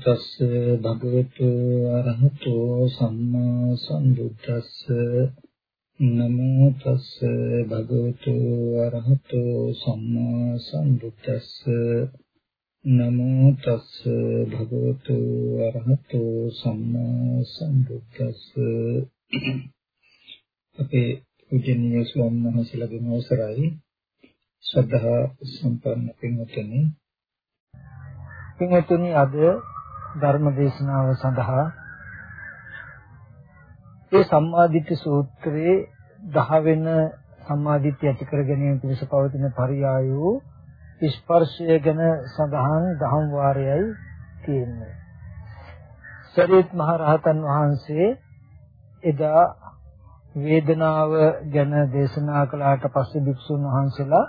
නමෝ තස් භගවතු අරහතෝ සම්මා සම්බුද්දස්ස. නමෝ තස් භගවතු අරහතෝ සම්මා සම්බුද්දස්ස. නමෝ තස් භගවතු අරහතෝ සම්මා සම්බුද්දස්ස. අපේ පූජනීය ස්වාමීන් වහන්සේලාගේ අවසරයි. ශ්‍රද්ධා සම්පන්න පින්වත්නි. පින්වතුනි අද ධර්ම දේශනාව සඳහා ඒ සම්මාදිට්ඨි සූත්‍රයේ 10 වෙන සම්මාදිට්ඨිය ඇති කර ගැනීම පිණිස පවතින පරියායෝ ස්පර්ශය ගැන සඳහන් දහම් වාරයයි තියෙන්නේ. සරියත් මහ රහතන් වහන්සේ එදා වේදනාව ගැන දේශනා කළාට පස්සේ භික්ෂුන් වහන්සේලා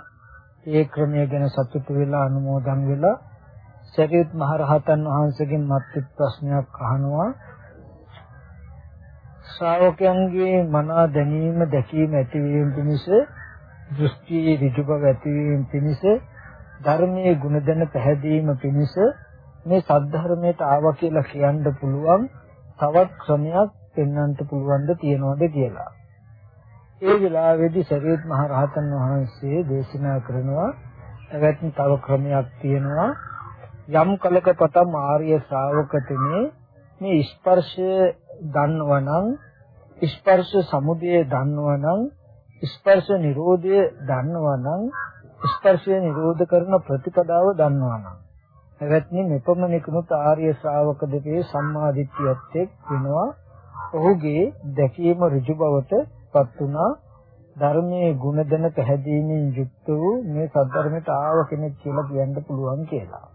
ඒ ක්‍රමය ගැන සතුටු වෙලා අනුමෝදන් වෙලා සරියුත් මහරහතන් වහන්සේගෙන් මත්පිට ප්‍රශ්නයක් අහනවා ශ්‍රාවකයන්ගේ මනා දැනීම දැකීම ඇතිවීම පිණිස දෘෂ්ටි ඍජු බව ඇතිවීම පිණිස ධර්මයේ ගුණදැන පැහැදීම පිණිස මේ සද්ධර්මයට ආවා කියලා කියන්න පුළුවන් තවත් ක්‍රමයක් පෙන්වන්න පුළුවන්ද තියනවද කියලා. ඒ වෙලාවේදී සරියුත් මහරහතන් වහන්සේ දේශනා කරනවා එවැනි තව ක්‍රමයක් තියෙනවා යම් කලක පටන් ආර්ය ශ්‍රාවකතුමේ මේ ස්පර්ශය දන්නවනම් ස්පර්ශ සමුදය දන්නවනම් ස්පර්ශ නිරෝධය දන්නවනම් ස්පර්ශය නිරෝධ කරන ප්‍රතිපදාව දන්නවනම්. එවත්නි මෙපමණිකුත් ආර්ය ශ්‍රාවක දෙපේ සම්මාදිට්ඨියත් එක් වෙනවා. ඔහුගේ දැකීම ඍජු බවට පත් වුණා. ධර්මයේ ගුණ දැන පැහැදීමෙන් යුක්ත වූ මේ සද්ධර්මයට ආව කෙනෙක් කියලා කියන්න පුළුවන් කියලා.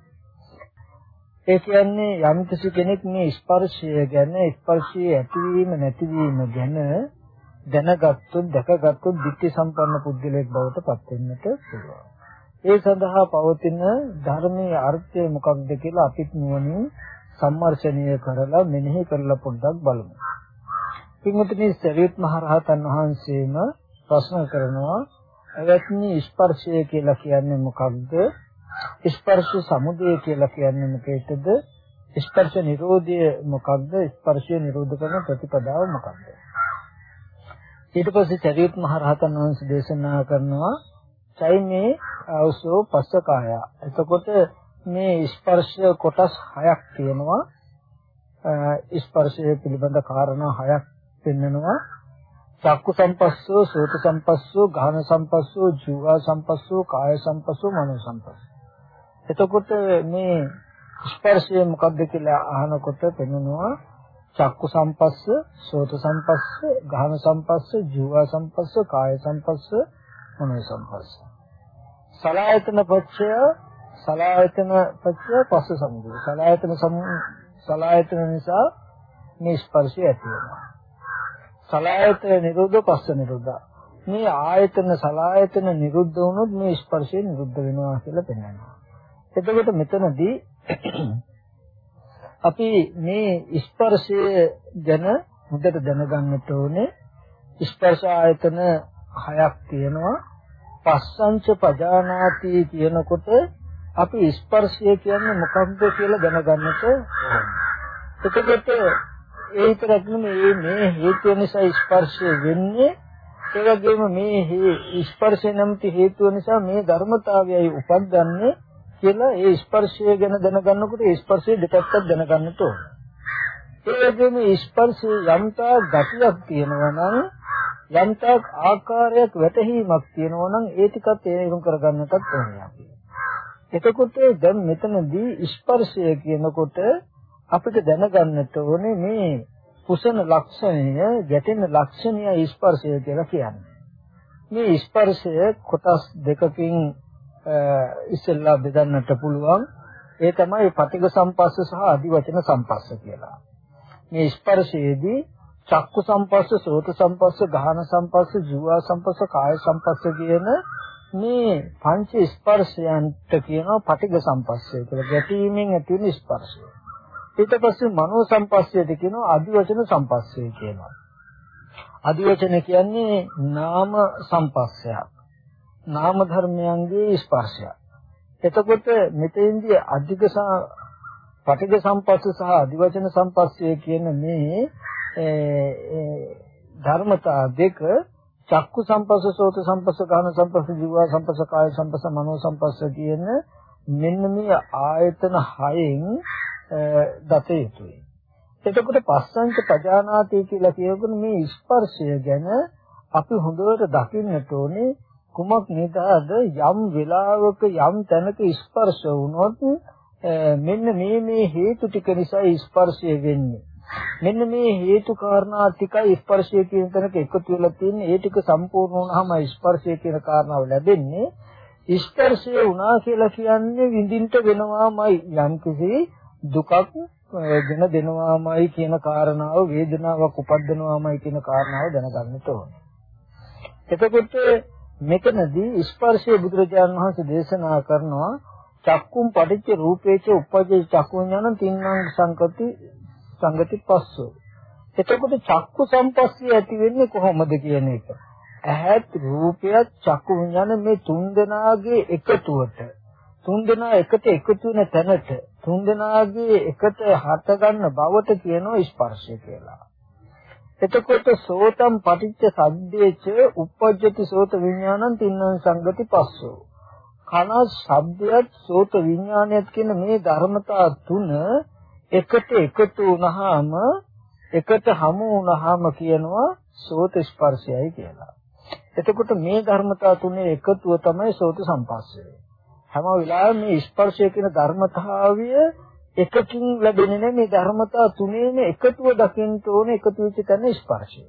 ඒ කියන්නේ යම් කිසි කෙනෙක් මේ ස්පර්ශය ගැන ස්පර්ශයේ ඇතිවීම නැතිවීම ගැන දැනගත්තොත් දැකගත්තොත් ධිට්ඨි සම්පන්න පුද්ගලයෙක් බවට පත් වෙන්නට පුළුවන්. ඒ සඳහා පවතින ධර්මයේ අර්ථය මොකක්ද කියලා අපිත් නුවණින් සම්මර්ෂණය කරලා මෙනෙහි කරලා පොඩ්ඩක් බලමු. පින්වතුනි සරියුත් මහ රහතන් වහන්සේම ප්‍රශ්න කරනවා එවත්නි ස්පර්ශය කියලා කියන්නේ මොකක්ද? ස්පර්ශ සමුදය කියලා කියන්නේ මොකේද? ස්පර්ශ නිරෝධය මොකක්ද? ස්පර්ශය නිරෝධ කරන ප්‍රතිපදාව මොකක්ද? ඊට පස්සේ චරිත මහ රහතන් වහන්සේ දේශනා කරනවා චෛමේ අවසෝ පස්සකාය. එතකොට මේ ස්පර්ශ කොටස් හයක් තියෙනවා. ස්පර්ශය පිළිබඳ කාරණා හයක් පෙන්වනවා. චක්කු සම්පස්සෝ, සෝත සම්පස්සෝ, ගාහන සම්පස්සෝ, ජීවා සම්පස්සෝ, කාය සම්පස්සෝ, මනෝ සම්පස්සෝ. එතකොට මේ ස්පර්ශය මොකක්ද කියලා අහනකොට පෙනෙනවා චක්කු සම්පස්ස, සෝත සම්පස්ස, ගහන සම්පස්ස, ජීව සම්පස්ස, කාය සම්පස්ස, මනෝ සම්පස්ස. සලායතන පච්චය, සලායතන පච්චය පස්ස සමුදය. සලායතන සලායතන නිසා මේ ස්පර්ශය ඇති වෙනවා. සලායතන නිරෝධ පස්ස නිරෝධ. මේ ආයතන සලායතන නිරුද්ධ වුණොත් මේ ස්පර්ශය නිරුද්ධ වෙනවා කියලා පෙන්වනවා. එතකොට මෙතනදී අපි මේ ස්පර්ශය ගැන හොඳට දැනගන්නට ඕනේ. ස්පර්ශ ආයතන හයක් තියෙනවා. පස්සංච පජානාති කියනකොට අපි ස්පර්ශය කියන්නේ මොකක්ද කියලා දැනගන්නට ඕනේ. එතකොට ඒ විතරක් නෙමෙයි මේ හේතුව නිසා ස්පර්ශය වෙන්නේ. ඒ වගේම මේ ස්පර්ශය නැමැති හේතුව නිසා මේ ධර්මතාවයයි උපද්දන්නේ කියලා ඒ ස්පර්ශය ගැන දැනගන්නකොට ඒ ස්පර්ශයේ දෙපැත්තක් දැනගන්නට ඕන. ඒ වගේම ස්පර්ශයේ යම්තා ගතියක් තියෙනවා නම් යම්තා ආකාරයක් වැටහීමක් තියෙනවා නම් ඒ ටිකත් තේරුම් කරගන්නටත් ඕනේ අපි. එතකොට දැන් මෙතනදී ස්පර්ශය කියනකොට අපිට දැනගන්නට ඕනේ මේ කුසන ලක්ෂණය ගැටෙන ලක්ෂණය ස්පර්ශය කියලා කියන්නේ. මේ ස්පර්ශය කොටස් දෙකකින් ඉස්සෙල්ලා බෙදන්නට පුළුවන්. ඒ තමයි පටිඝ සම්පස්ස සහ අදිවචන සම්පස්ස කියලා. මේ ස්පර්ශයේදී චක්කු සම්පස්ස, සෝත සම්පස්ස, ගාහන සම්පස්ස, ජීවා සම්පස්ස, කාය සම්පස්ස කියන මේ පංච ස්පර්ශයන්ට කියනවා පටිඝ සම්පස්සය කියලා. ගැටීමෙන් ඇති වෙන ස්පර්ශය. ඊට පස්සේ මනෝ සම්පස්සයට කියනවා අදිවචන සම්පස්සය කියනවා. අදිවචන කියන්නේ නාම සම්පස්සයක්. නාම ධර්මයන්ගේ ස්පර්ශයක්. එතකොට මෙතෙන්දී අධික පටිඝ සම්පස්ස සහ අදිවචන සම්පස්සය කියන මේ ධර්මතා දෙක චක්කු සම්පස්ස සෝත සම්පස්ස කාන සම්පස්ස ජීවා සම්පස්ස කාය සම්පස්ස මනෝ සම්පස්ස කියන මෙන්න මේ ආයතන හයෙන් දත යුතුයි. එතකොට පස්සංච පජානාති කියලා කියනකොට මේ ස්පර්ශය ගැන අපි හොඳට දකින්නට ඕනේ කුමක් නිදාද යම් වෙලාවක යම් තැනක ස්පර්ශ වුණොත් මෙන්න මේ මේ හේතු ටික නිසා ස්පර්ශය වෙන්නේ. මෙන්න මේ හේතු කාරණා ටිකයි ස්පර්ශය කියන තැනක එකතු වෙලා තියෙන්නේ. ඒ ටික සම්පූර්ණ වුණාම ස්පර්ශය කියන කාරණාව ලැබෙන්නේ ස්පර්ශය වුණා කියලා කියන්නේ විඳින්න වෙනවාමයි. යම්කිසි දුකක් ගෙන දෙනවාමයි කියන කාරණාව වේදනාවක් උපද්දනවාමයි කියන කාරණාව දැනගන්න ඕනේ. එතකොට මෙතනදී ස්පර්ශයේ බුදුරජාණන් වහන්සේ දේශනා කරනවා චක්කුම් පටිච්ච රූපේච උපජ්ජේ චක්කු ඥාන තින්නම් සංකති සංගති පස්සෝ. එතකොට චක්කු සම්පස්සිය ඇති වෙන්නේ කොහොමද කියන එක. ඇහත් රූපයත් චක්කු විඥාන මේ තුන් දෙනාගේ එකතුවට තුන් දෙනා එකට එකතු වෙන තැනට තුන් දෙනාගේ එකට හට ගන්න බවට කියනවා ස්පර්ශය කියලා. එතකොට සෝතම් පටිච්ච සද්දේච uppajjati සෝත විඥානං තින්නං සංගති පස්සෝ. කන ශබ්දයක් සෝත විඥානයත් කියන මේ ධර්මතා තුන එකට එකතු වුනහම එකට හමු වුනහම කියනවා සෝත ස්පර්ශයයි කියලා. එතකොට මේ ධර්මතා තුනේ එකතුව තමයි සෝත සම්පස්සය. හැම වෙලාවෙම මේ ස්පර්ශය කියන ධර්මතාවය එකකින් ලැබෙන්නේ නැහැ මේ ධර්මතා තුනේම එකතුව දකින්න ඕනේ එකතු වෙච්ච තැන ස්පර්ශය.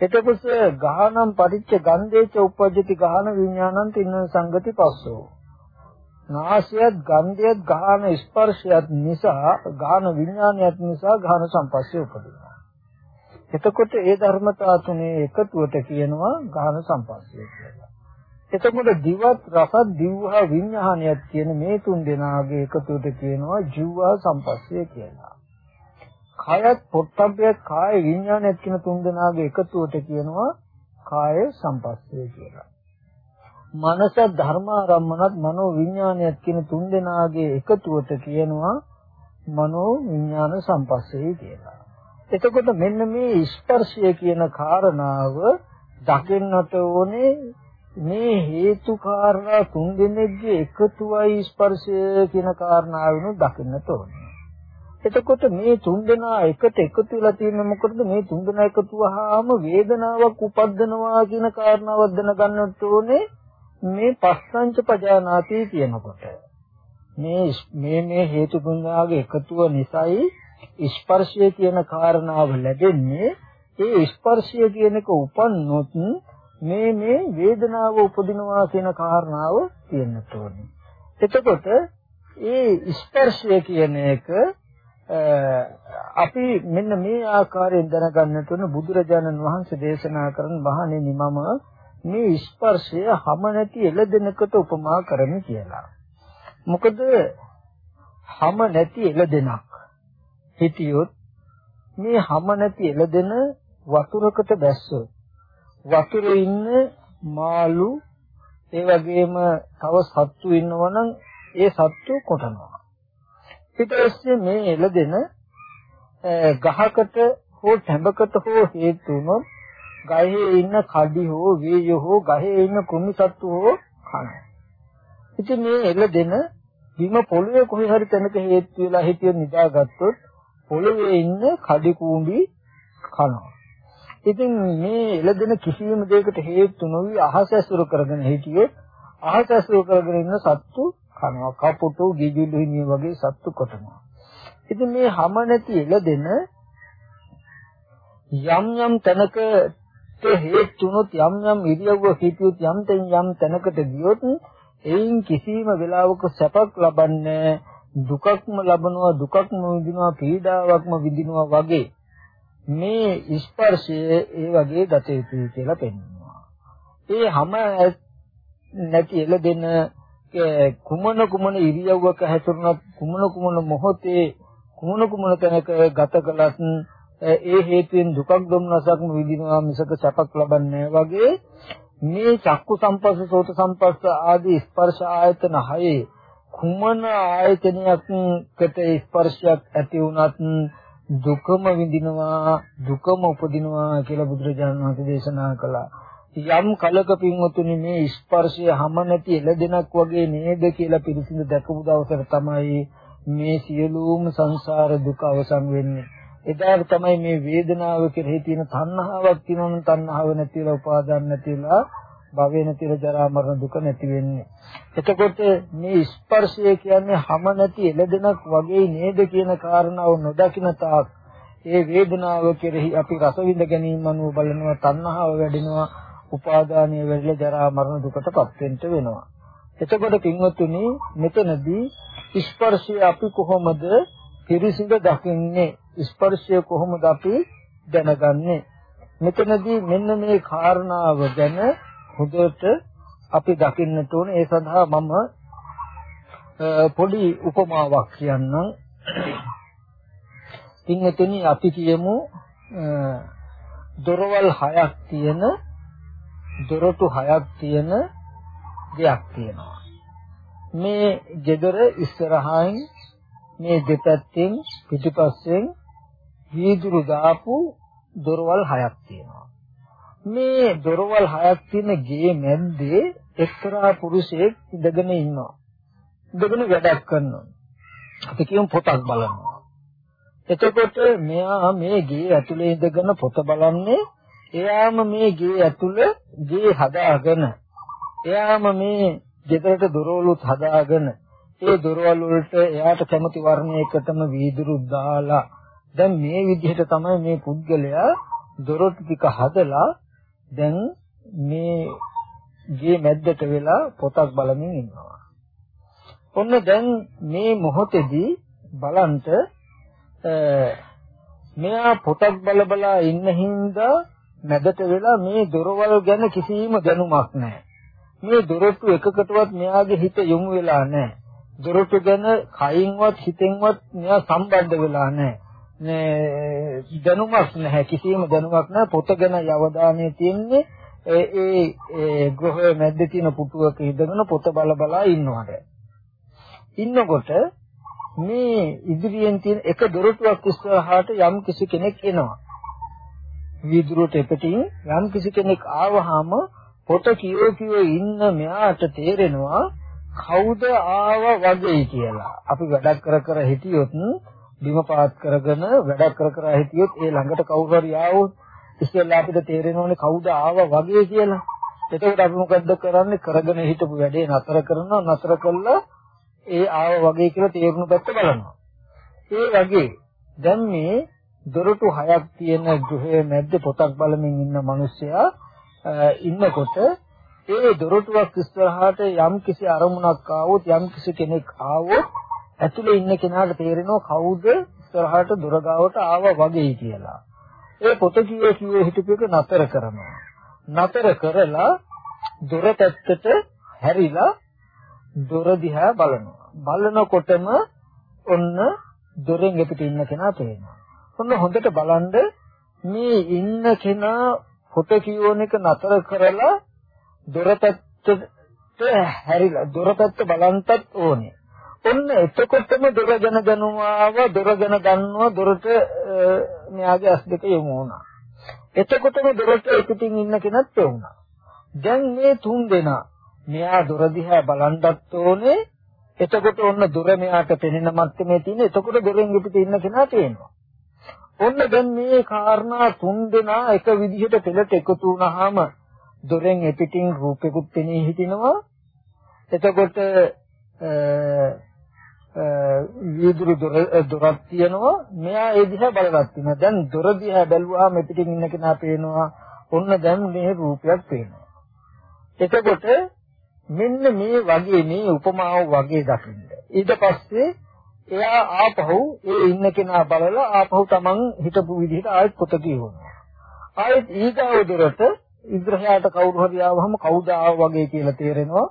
එතකොට ගානම් පටිච්ච ගන්ධේච උපජ්ජති ගාන විඥානං තින්න සංගති පස්සෝ. නාසයත් ගන්ධයත් ගාන ස්පර්ශයත් නිසා ගාන විඥානයත් නිසා ගාන සංපස්සේ උපදිනවා. එතකොට ඒ ධර්මතා තුනේ එකතුවට කියනවා ගාන සංපස්සේ කියලා. එතකොට දිවත් රසත් දිව්වා විඥානයත් කියන මේ තුන් දෙනාගේ එකතුවට කියනවා ජීවා සම්පස්සේ කියලා. කයත් පොට්ටබ්බයත් කාය විඥානයත් කියන තුන් දෙනාගේ එකතුවට කියනවා කාය සම්පස්සේ කියලා. මනස ධර්මාරම්මනත් මනෝ විඥානයත් කියන තුන් දෙනාගේ එකතුවට කියනවා මනෝ විඥාන සම්පස්සේ කියලා. එතකොට මෙන්න මේ ස්පර්ශය කියන කාරණාව දකින්නට ඕනේ මේ හේතු කාරණා තුන් දෙනෙක්ගේ එකතුවයි ස්පර්ශය කියන කාරණාවනු දකින්නට ඕනේ. එතකොට මේ තුන් දෙනා එකට එකතු වෙලා තියෙන්නේ මොකටද? මේ තුන් දෙනා එකතු වහාම වේදනාවක් උපද්දනවා කියන කාරණාවක් දැනගන්නට ඕනේ මේ පස්සංච පජානාති කියනකොට. මේ මේ මේ හේතු තුන්ගේ එකතුව නිසායි ස්පර්ශය කියන කාරණාව ලැබෙන්නේ. ඒ ස්පර්ශය කියන එක උපන්නොත් මේ මේ වේදනාව උපදිනවා කියන කාරණාව තියෙන්නට ඕනේ. එතකොට ඒ ස්පර්ශය කියන එක අපි මෙන්න මේ ආකාරයෙන් දැනගන්නට ඕන බුදුරජාණන් වහන්සේ දේශනා කරන මහණෙනි මම මේ ස්පර්ශය හැම නැති එළදෙනකට උපමා කරමි කියලා. මොකද හැම නැති එළදෙනක් හිටියොත් මේ හැම නැති එළදෙන වතුරකට බැස්සොත් වතුරේ ඉන්න මාළු ඒ වගේම තව සත්තු ඉන්නවනම් ඒ සත්තු කොටනවා. ඊට පස්සේ මේ එළදෙන ගහකට හෝ තැඹකට හෝ හේතු වුණොත් ගහේ ඉන්න කඩි හෝ වේය හෝ ගහේ ඉන්න කුණු සත්තු හෝ කනවා. ඉතින් මේ එළදෙන බිම පොළවේ කොහේ හරි තැනක හේතු වෙලා හිටිය නිදාගත්තොත් පොළවේ ඉන්න කඩි කූඹි කනවා. ඉතින් මේ එළදෙන කිසියම් දෙයකට හේතු නොවි අහස ඇසුරු කරගෙන හිටියොත් අහස ඇසුරු කරගෙන ඉන්න සත්තු කනවා. කපුටු ගිජුලු හිමිය වගේ සත්තු කොටනවා. ඉතින් මේ හැම නැති එළදෙන යම් යම් තැනක හේතුනොත් යම් යම් ඉරියව්ව හිටියොත් යම් තැන් යම් තැනකට ගියොත් එයින් කිසිම වෙලාවක සැපක් ලබන්නේ දුකක්ම ලබනවා දුකක්ම විඳිනවා පීඩාවක්ම විඳිනවා වගේ. මේ ස්පර්ශය ඒ වගේ ගත යුතුයි කියලා පෙන්වනවා. ඒ හැම නැති එළදෙන කුමන කුමන ඉරියව්වක හැසිරුණත් කුමන කුමන මොහොතේ කුමන කුමන තැනක ගත කළත් ඒ හේතුවෙන් දුකක් දුම්නසක්ම විඳිනවා මිසක සැපක් ලබන්නේ වගේ මේ චක්කු සම්පස්ස සෝත සම්පස්ස ආදී ස්පර්ශ ආයතන හයේ කුමන ආයතනයකට ස්පර්ශයක් ඇති වුණත් දුකම විඳිනවා දුකම උපදිනවා කියලා බුදුරජාණන් වහන්සේ දේශනා කළා. යම් කලක පින්වතුනි මේ ස්පර්ශය හැම නැති එළදෙනක් වගේ නේද කියලා පිළිසිඳ දැකපු දවසට තමයි මේ සියලුම සංසාර දුක අවසන් වෙන්නේ. එදාට තමයි මේ වේදනාව කෙරෙහි තියෙන තණ්හාවක් තියෙනවනම් තණ්හාව නැතිලා උපාදාන නැතිලා භවය නැතිලා ජරා මරණ දුක නැති වෙන්නේ. එතකොට මේ ස්පර්ශය කියන්නේ හැම නැති එළදෙනක් වගේ නේද කියන කාරණාව නොදකින තාක් ඒ වේදනාව කෙරෙහි අපි රස විඳ ගැනීම අනුව බලනවා තණ්හාව වැඩෙනවා උපාදානය වැඩිලා ජරා මරණ දුකටපත් වෙන්න වෙනවා. එතකොට පින්වත්තුනි මෙතනදී ස්පර්ශය අපි කොහොමද පිරිසිඳ දකින්නේ ස්පර්ශය කොහොමද අපි දැනගන්නේ මෙතනදී මෙන්න මේ කාරණාව ගැන හොඳට අපි දකින්නට ඕනේ. ඒ සඳහා මම පොඩි උපමාවක් කියන්නම්. ඉතින් අපි කියමු දොරවල් හයක් තියෙන දොරටු හයක් තියෙන දෙයක් තියෙනවා. මේ ගෙදර ඉස්සරහින් මේ දෙපැත්තෙන් පිටිපස්සෙන් වීදුරු දාපු දොරවල් හයක් තියෙනවා. මේ දොරවල් හයක් තියෙන ගේ මැද්දේ එක්තරා පුරුෂයෙක් ඉඳගෙන ඉන්නවා. ඉඳගෙන වැඩක් කරනවා. අපි කියමු පොතක් බලනවා. එතකොට මෙයා මේ ගේ ඇතුලේ ඉඳගෙන පොත බලන්නේ එයාම මේ ගේ ඇතුළ ගේ හදාගෙන එයාම මේ ගෙදරට දොරවලුත් හදාගෙන ඒ දොරවල් වලට එයාට කැමති වර්ණයකටම වීදුරු දාලා දැන් මේ විදිහට තමයි මේ පුද්ගලයා දොරටු ටික හදලා දැන් මේ ගේ මැද්දට වෙලා පොතක් බලමින් ඉන්නවා. ඔන්න දැන් මේ මොහොතේදී බලන්ට මෙයා පොතක් බල බලා ඉන්න හින්දා මැදට වෙලා මේ දොරවල් ගැන කිසිම දැනුමක් නැහැ. මේ දොරටු එකකටවත් මෙයාගේ හිත යොමු වෙලා නැහැ. දොරටු ගැන කයින්වත් හිතෙන්වත් මෙයා සම්බන්ධ වෙලා නැහැ. නේ දැනුමක් නැහැ කිසිම දැනුමක් නැහැ පොත ගැන යවදානේ තියෙන්නේ ඒ ඒ ගෘහයේ මැද්දේ තියෙන පුටුවක ඉඳගෙන පොත බල බලා ඉන්නවට. ඉන්නකොට මේ ඉදිරියෙන් තියෙන එක දොරටුවක් ඉස්සරහාට යම් කිසි කෙනෙක් එනවා. වීදුරුවට එපටින් යම් කිසි කෙනෙක් ආවහම පොත කියෝ කියෝ ඉන්න මෙයාට තේරෙනවා කවුද ආව වගේ කියලා. අපි වැඩක් කර කර හිටියොත් බිම පාත් කරගෙන වැඩක් කර කර හිටියොත් ඒ ළඟට කවුරු හරි ආවොත් ඉස්සෙල්ලා අපිට තේරෙනවනේ කවුද ආව වගේ කියලා. එතකොට අපි මොකද්ද කරන්නේ? කරගෙන හිටපු වැඩේ නතර කරනවා නතර කළා ඒ ආව වගේ කියලා තේරුණු පැත්ත බලනවා. ඒ වගේ දැන් මේ දොරටු හයක් තියෙන ගෘහයේ මැද්ද පොතක් බලමින් ඉන්න මිනිස්සයා ඉන්නකොට ඒ දොරටුවක් ඉස්සරහට යම් කිසි අරමුණක් ආවොත් යම් කිසි කෙනෙක් ආවොත් ඇතුලේ ඉන්න කෙනාට තේරෙනවා කවුද ඉස්සරහට දොර ගාවට ආවා වගේ කියලා. ඒ පොත කියේ කියේ හිටපෙක නතර කරනවා. නතර කරලා දොර පැත්තට හැරිලා දොර දිහා බලනවා. බලනකොටම ඔන්න දොරෙන් එපිට ඉන්න කෙනා පේනවා. ඔන්න හොඳට බලන්න මේ ඉන්න කෙනා පොත කියෝන එක නතර කරලා දොරපැත්තට හැරිලා දොරපැත්ත බලන්ටත් ඕනේ. ඔන්න එතකොටම දොර ගැන දැනුමාව දොර ගැන දන්නවා දොරට මෙයාගේ ඇස් දෙක යොමු වුණා. එතකොටම දොරට පිටින් ඉන්න කෙනත් වුණා. දැන් මේ තුන් දෙනා මෙයා දොර දිහා බලන්ටත් ඕනේ. එතකොට ඔන්න දොර මෙයාට පෙනෙන මට්ටමේ තියෙන. එතකොට දොරෙන් පිට ඉන්න කෙනා පේනවා. ඔන්න දැන් මේ කාරණා තුන් දෙනා එක විදිහට පෙළට එකතු වුණාම දොරෙන් එපිටින් රූපෙකුත් පෙනී හිටිනවා. එතකොට වීදුරු දොරක් තියෙනවා. මෙයා ඒ දිහා බලවත් වෙනවා. දැන් දොර දිහා බැලුවාම එපිටින් ඉන්න කෙනා පේනවා. ඔන්න දැන් මේ රූපයක් පේනවා. එතකොට මෙන්න මේ වගේ මේ උපමාව වගේ දකින්න. ඊට පස්සේ එයා ආපහු ඒ ඉන්න කෙනා බලලා ආපහු Taman හිටපු විදිහට ආයෙත් පොත කියවනවා. ආයෙත් ඊගාව දොරට ඉස්සරහට කවුරු හරි ආවම කවුද ආව වගේ කියලා තේරෙනවා.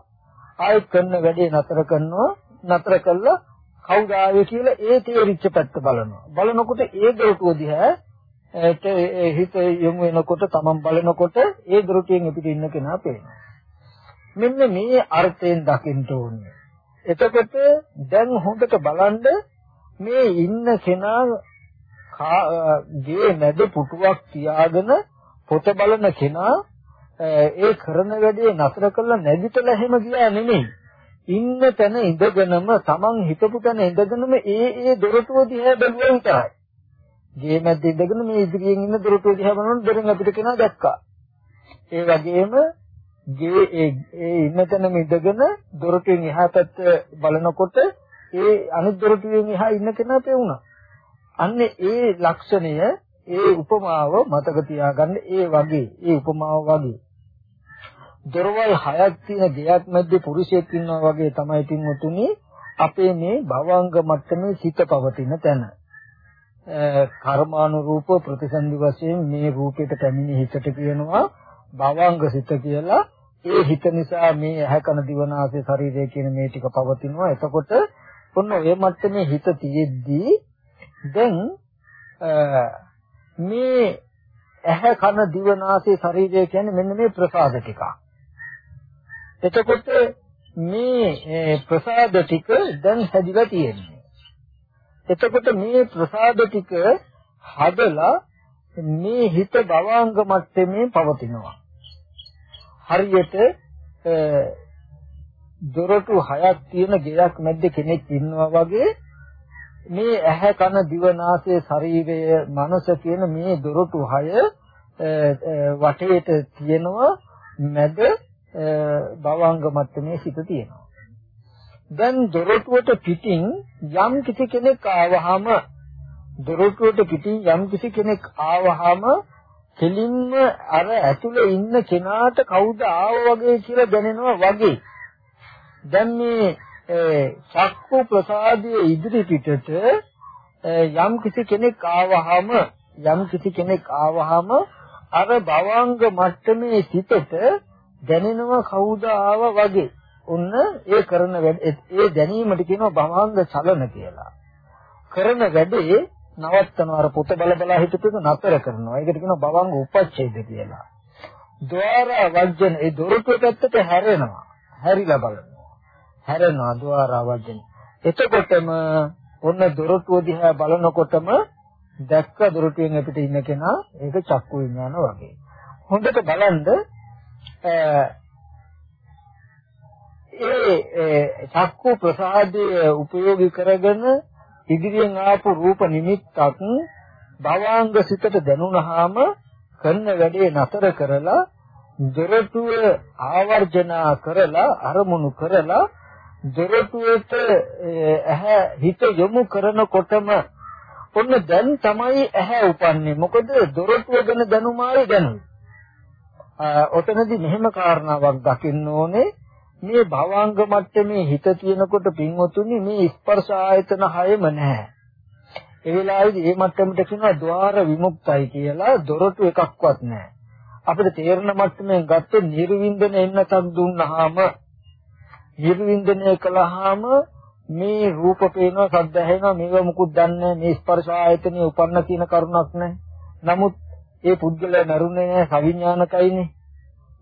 ආයෙත් කරන වැඩේ නතර කරනවා. නතර කළා කවුද ආවේ කියලා ඒ තේරිච්ච පැත්ත බලනවා. බලනකොට ඒ දොරටුව දිහා හිත යොමු වෙනකොට තමන් බලනකොට ඒ දොරටුවෙන් පිට ඉන්න කෙනා පේනවා. මෙන්න මේ අර්ථයෙන් දකින්න ඕනේ. එතකොට දැන් හොඳට බලන්න මේ ඉන්න කෙනා ගේ මැද පුටුවක් තියාගෙන පොත බලන කෙනා ඒ කරන වැඩේ නතර කරලා නැගිටලා එහෙම ගියා නෙමෙයි. ඉන්න තැන ඉඳගෙනම Taman හිතපු තැන ඉඳගෙනම ඒ ඒ දොරටුව දිහා බැලුවා විතරයි. ගේ මැද ඉඳගෙන මේ ඉදිරියෙන් ඉන්න දොරටුව දිහා බලනකොට දොරෙන් අපිට කෙනා දැක්කා. ඒ වගේම ගේ ඒ ඉන්න තැනම ඉඳගෙන දොරටුවෙන් එහා පැත්ත බලනකොට ඒ අනිත් දොරටුවෙන් එහා ඉන්න කෙනා පෙවුණා. අන්න ඒ ලක්ෂණය ඒ උපමාව මතක තියාගන්න ඒ වගේ ඒ උපමාව වගේ දොරවල් හයක් තියෙන ගෙයක් මැද්දේ පුරුෂයෙක් ඉන්නවා වගේ තමයි පින්වතුනි අපේ මේ භවංග මට්ටමේ සිත පවතින තැන. කර්මානුරූප ප්‍රතිසන්දි වශයෙන් මේ රූපයට පැමිණි හිතට කියනවා භවංග සිත කියලා. ඒ හිත නිසා මේ ඇහැ කන දිව නාසය ශරීරය කියන මේ ටික පවතිනවා. එතකොට ඔන්න ඔය මට්ටමේ හිත තියෙද්දී දැන් මේ ඇහැ කන දිව නාසය ශරීරය කියන්නේ මෙන්න මේ ප්‍රසාද ටිකක්. එතකොට මේ ප්‍රසාද ටික දැන් හැදිලා තියෙන්නේ. එතකොට මේ ප්‍රසාද ටික හදලා මේ හිත භවාංග මට්ටමේ පවතිනවා. හරියට දොරටු හයක් තියෙන ගෙයක් මැද්ද කෙනෙක් ඉන්නවා වගේ මේ ඇහැ කන දිව නාසය ශරීරය මනස කියන මේ දොරටු හය වටේට තියෙනවා මැද භවංග මට්ටමේ සිට තියෙනවා. දැන් දොරටුවට පිටින් යම් කිසි කෙනෙක් ආවහම දොරටුවට පිටින් යම් කිසි කෙනෙක් ආවහම කෙලින්ම අර ඇතුලේ ඉන්න කෙනාට කවුද ආව වගේ කියලා දැනෙනවා වගේ. දැන් මේ චක්කු ප්‍රසාදයේ ඉදිරි පිටට යම් කිසි කෙනෙක් ආවහම යම් කිසි කෙනෙක් ආවහම අර භවංග මට්ටමේ සිටට දැනෙනවා කවුද ආවා වගේ. ඔන්න ඒ කරන ඒ දැනීමට කියනවා භවංග චලන කියලා. කරන වැඩේ නවත්තනවා අර පොත බල බල හිතපෙක නතර කරනවා. ඒකට කියනවා භවංග උපච්ඡේද කියලා. ద్వාර වජ්ජන ඒ දොරටු පැත්තට හැරෙනවා. හැරිලා බලනවා. හැරෙනවා ద్వාර වජ්ජන. එතකොටම ඔන්න දොරටුව දිහා බලනකොටම දැක්ක දොරටුවෙන් අපිට ඉන්න කෙනා ඒක චක්කු විඥාන වගේ. හොඳට බලන්න ඒ චක්කු ප්‍රසාදයේ උපයෝගී කරගෙන ඉදිරියෙන් ආපු රූප නිමිත්තක් භවාංග සිතට දැනුණාම කරන වැඩේ නතර කරලා දොරටුව ආවර්ජනා කරලා අරමුණු කරලා දොරටුවට ඇහැ හිත යොමු කරනකොටම ඔන්න දැන් තමයි ඇහැ උපන්නේ. මොකද දොරටුව ගැන දැනුමාවේ දැනුනේ ඔතනදී මෙහෙම කාරණාවක් දකින්න ඕනේ මේ භවංග මට්ටමේ හිත තියෙනකොට පින්වතුනි මේ ස්පර්ශ ආයතන හයම නැහැ. ඒ වෙලාවේදී මේ මට්ටමට කියනවා ద్వාර විමුක්තයි කියලා දොරටු එකක්වත් නැහැ. අපිට තේරෙන මට්ටමෙන් ගත්තොත් නිර්වින්දන එන්නතක් දුන්නාම නිර්වින්දනය කළාම මේ රූප පේනවා සද්ද ඇහෙනවා මේව මුකුත් දන්නේ මේ ස්පර්ශ ආයතනිය උපන්න කියන කරුණක් නැහැ. නමුත් ඒ පුද්ගලයා නරුනේ නැහැ සවිඥානිකයිනේ.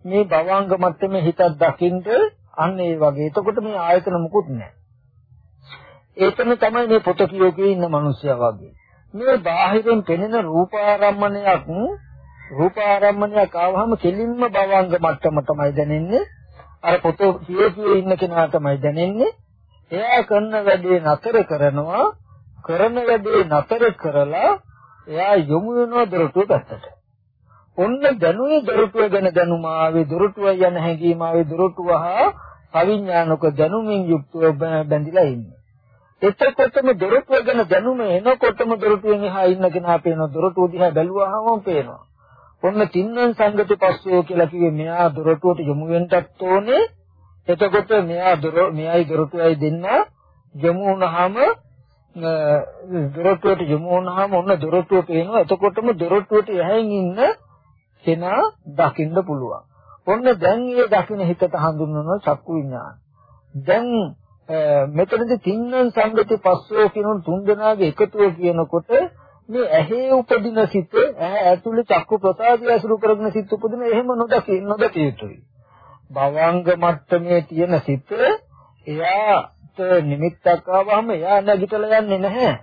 මේ භවංග මට්ටමේ හිතක් දකින්ද අන්න ඒ වගේ. එතකොට මේ ආයතන මුකුත් නැහැ. ඒකම තමයි මේ පොත කියෝකේ ඉන්න මිනිස්සයා වගේ. මේ බාහිරින් පෙනෙන රූපාරම්මණයක් රූපාරම්මණයක් ආවහම කෙලින්ම භවංග මට්ටම තමයි දැනෙන්නේ. අර පොත කියෝකේ ඉන්න කෙනා තමයි දැනෙන්නේ. එයා කරන වැඩේ නතර කරනවා. කරන වැඩේ නතර කරලා එයා යොමු වෙනවා දොරටුව පැත්තට. ඔන්න දැනුවේ දොරටුව ගැන දැනුම ආවේ දොරටුව යන හැඟීම ආවේ දොරටුව හා අවිඥානික දැනුමින් යුක්තව බැඳිලා ඉන්නේ. එතකොටම දොරටුව ගැන දැනුම එනකොටම දොරටුවෙන් එහා ඉන්න කෙනා පේනවා දොරටුව දිහා බැලුවාම පේනවා. ඔන්න තින්නන් සංගති පස්සෝ කියලා කිව්වේ මෙයා දොරටුවට යොමු වෙන්නත් ඕනේ. එතකොට මෙයා දොර මෙයයි දොරටුවයි දෙන්න යොමු වුණාම දොරටුවට යොමු වුණාම ඔන්න දොරටුව පේනවා. එතකොටම දොරටුවට යහින් ඉන්න කෙනා දකින්න පුළුවන්. ඔන්න දැන් මේ දකින්න හිතට හඳුන්වනවා චක්කු විඥාන. දැන් මෙතනදී තින්නන් සංගති පස්සෝ කියන තුන් දෙනාගේ එකතුව කියනකොට මේ ඇහි උපදින සිත ඇහැ ඇතුළේ චක්කු ප්‍රසාදය අසුරු කරගෙන සිත් උපදින එහෙම නොදකි නොදකිය යුතුයි. භවංග මට්ටමේ තියෙන සිත එයාට නිමිත්තක් ආවම එයා නැගිටලා යන්නේ නැහැ.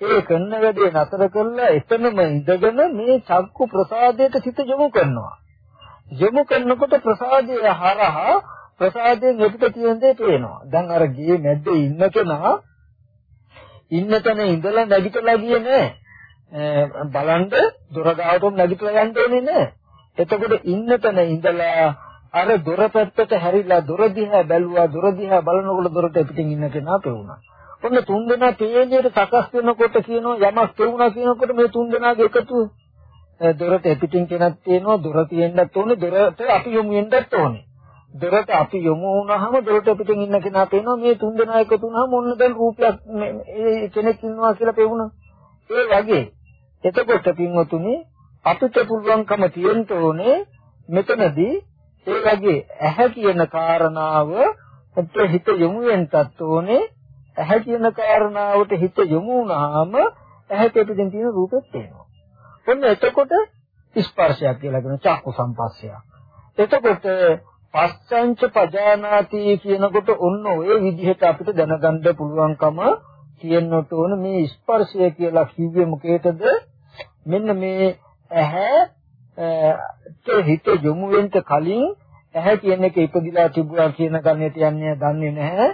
ඒ කරන වැඩේ නතර කරලා එතනම ඉඳගෙන මේ චක්කු ප්‍රසාදයට සිත යොමු කරනවා. යොමු කරනකොට ප්‍රසාදය හරහා ප්‍රසාදයෙන් එපිට තියෙන දේ පේනවා. දැන් අර ගියේ මැද්දේ ඉන්න කෙනා ඉන්න තැන ඉඳලා නැගිටලා ගියේ නෑ. බලන්න දොර ගාවටම නැගිටලා යන්න ඕනේ නෑ. එතකොට ඉන්න තැන ඉඳලා අර දොර පැත්තට හැරිලා දොර දිහා බැලුවා දොර දිහා බලනකොට දොරට පිටින් ඉන්න කෙනා පෙවුනා. ඔන්න තුන් දෙනා තේජයට සකස් වෙනකොට කියනවා යමක් පෙවුනා කියනකොට මේ තුන් දෙනාගේ එකතු දොරට පිටින් කෙනක් තියෙනවා දොර තියෙන්නත් ඕනේ දොරට අපි යොමු වෙන්නත් ඕනේ. දොරට අපි යොමු වුණාම දොරට පිටින් ඉන්න කෙනා පේනවා මේ තුන් දෙනා එකතු වුණාම ඔන්න දැන් රූපයක් කෙනෙක් ඉන්නවා කියලා පෙවුණා. ඒ වගේ එතකොට පින්වතුනි අපිට පුළුවන්කම තියෙන්න ඕනේ මෙතනදී ඒ වගේ ඇහැ කියන කාරණාව හිත යොමු වෙන්නත් ඕනේ ඇහැ කියන කාරණාවට හිත යොමු වුණාම ඇහැ පිටින් තියෙන රූපෙත් පේනවා. ඔන්න එතකොට ස්පර්ශයක් කියලා කියන චක්කු සම්පස්සය. එතකොට පස්සංච පජානාති කියනකොට ඔන්න ඔය විදිහට අපිට දැනගන්න පුළුවන්කම තියෙන්නට ඕන මේ ස්පර්ශය කියලා කිව්වේ මොකේද? මෙන්න මේ ඇහැ හිත යොමු වෙන්න කලින් ඇහැ කියන එක ඉපදිලා තිබුණා කියන ගණයට යන්නේ දන්නේ නැහැ.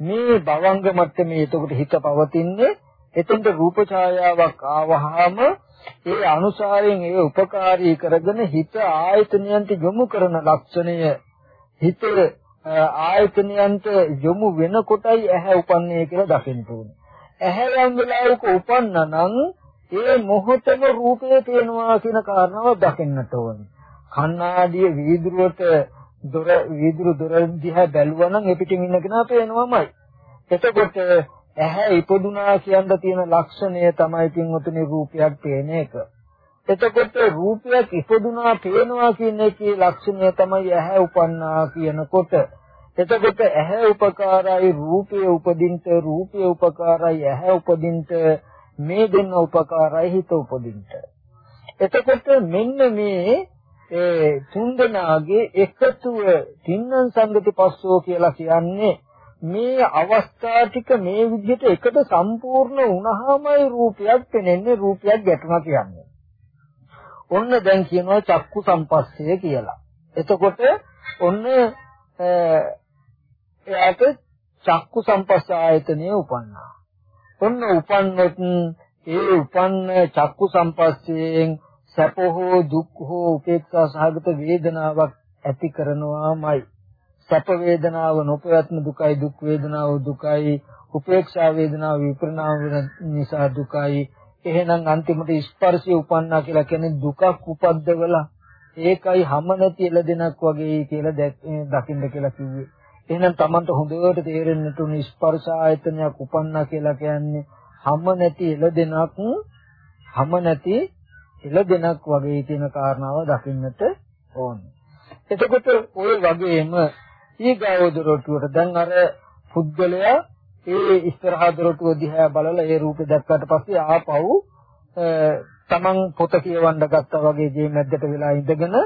මේ භවංග මට්ටමේ එතකොට හිත පවතින්නේ එතෙන්ට රූප ඡායාවක් ආවහම ඒ අනුසාරයෙන් ඒ උපකාරී කරගෙන හිත ආයතනයන්ට යොමු කරන ලක්ෂණය හිත ආයතනයන්ට යොමු වෙනකොටයි ඇහැ උපන්නේ කියලා දකින්න ඕනේ. ඇහැ යම් වෙලාවක උපන්නා නම් ඒ මොහොතම රූපේ පේනවා කියන කාරණාව දකින්නට ඕනේ. කණ්ණාඩිය වීදුරුවට දොර වීදුරු දොර දිහා බැලුවා නම් ඒ පිටින් ඉන්න කෙනා පේනවමයි. එතකොට ඇහැ ඉපදුනා කියන තියෙන ලක්ෂණය තමයි පින්වතුනි රූපයක් පේන එක. එතකොට රූපයක් ඉපදුනා පේනවා කියන එකේ ලක්ෂණය තමයි ඇහැ උපන්නා කියනකොට එතකොට ඇහැ උපකාරයි රූපය උපදින්ට රූපය උපකාරයි ඇහැ උපදින්ට මේ දෙන්න උපකාරයි හිත උපදින්ට එතකොට මෙන්න මේ ඒ තුන්දෙනාගේ එකතුව තින්නං සංගති පස්සෝ කියලා කියන්නේ මේ අවස්ථා ටික මේ විදිහට එකට සම්පූර්ණ වුණාමයි රූපයක් පෙනෙන්නේ රූපයක් ගැටුණා කියන්නේ. ඔන්න දැන් කියනවා චක්කු සම්පස්සේ කියලා. එතකොට ඔන්න එයාට චක්කු සම්පස්ස ආයතනය උපන්නා. ඔන්න උපන්නොත් ඒ උපන්න චක්කු සම්පස්සයෙන් සැප හෝ දුක් හෝ උපේක්ෂා සහගත වේදනාවක් ඇති කරනවාමයි. සැප වේදනාව නොපවත්න දුකයි දුක් වේදනාව දුකයි උපේක්ෂා වේදනාව විපරිණාම වෙන නිසා දුකයි එහෙනම් අන්තිමට ස්පර්ශය උපන්නා කියලා කියන්නේ දුකක් උපද්දවලා ඒකයි හැම නැති එළදෙනක් වගේ කියලා දකින්න කියලා කිව්වේ එහෙනම් Tamanට හොඳට තේරෙන්නට උනේ ස්පර්ශ ආයතනයක් උපන්නා කියලා කියන්නේ හැම නැති එළදෙනක් හැම නැති එළදෙනක් වගේ කියන කාරණාව දකින්නට ඕනේ. එතකොට ওই වගේම ඊගාව දොරටුවට දැන් අර පුද්ගලයා ඒ ඉස්සරහා දොරටුව දිහා බලලා ඒ රූපේ දැක්කට පස්සේ ආපහු තමන් පොත කියවන්න ගත්තා වගේ ගේ මැද්දට වෙලා ඉඳගෙන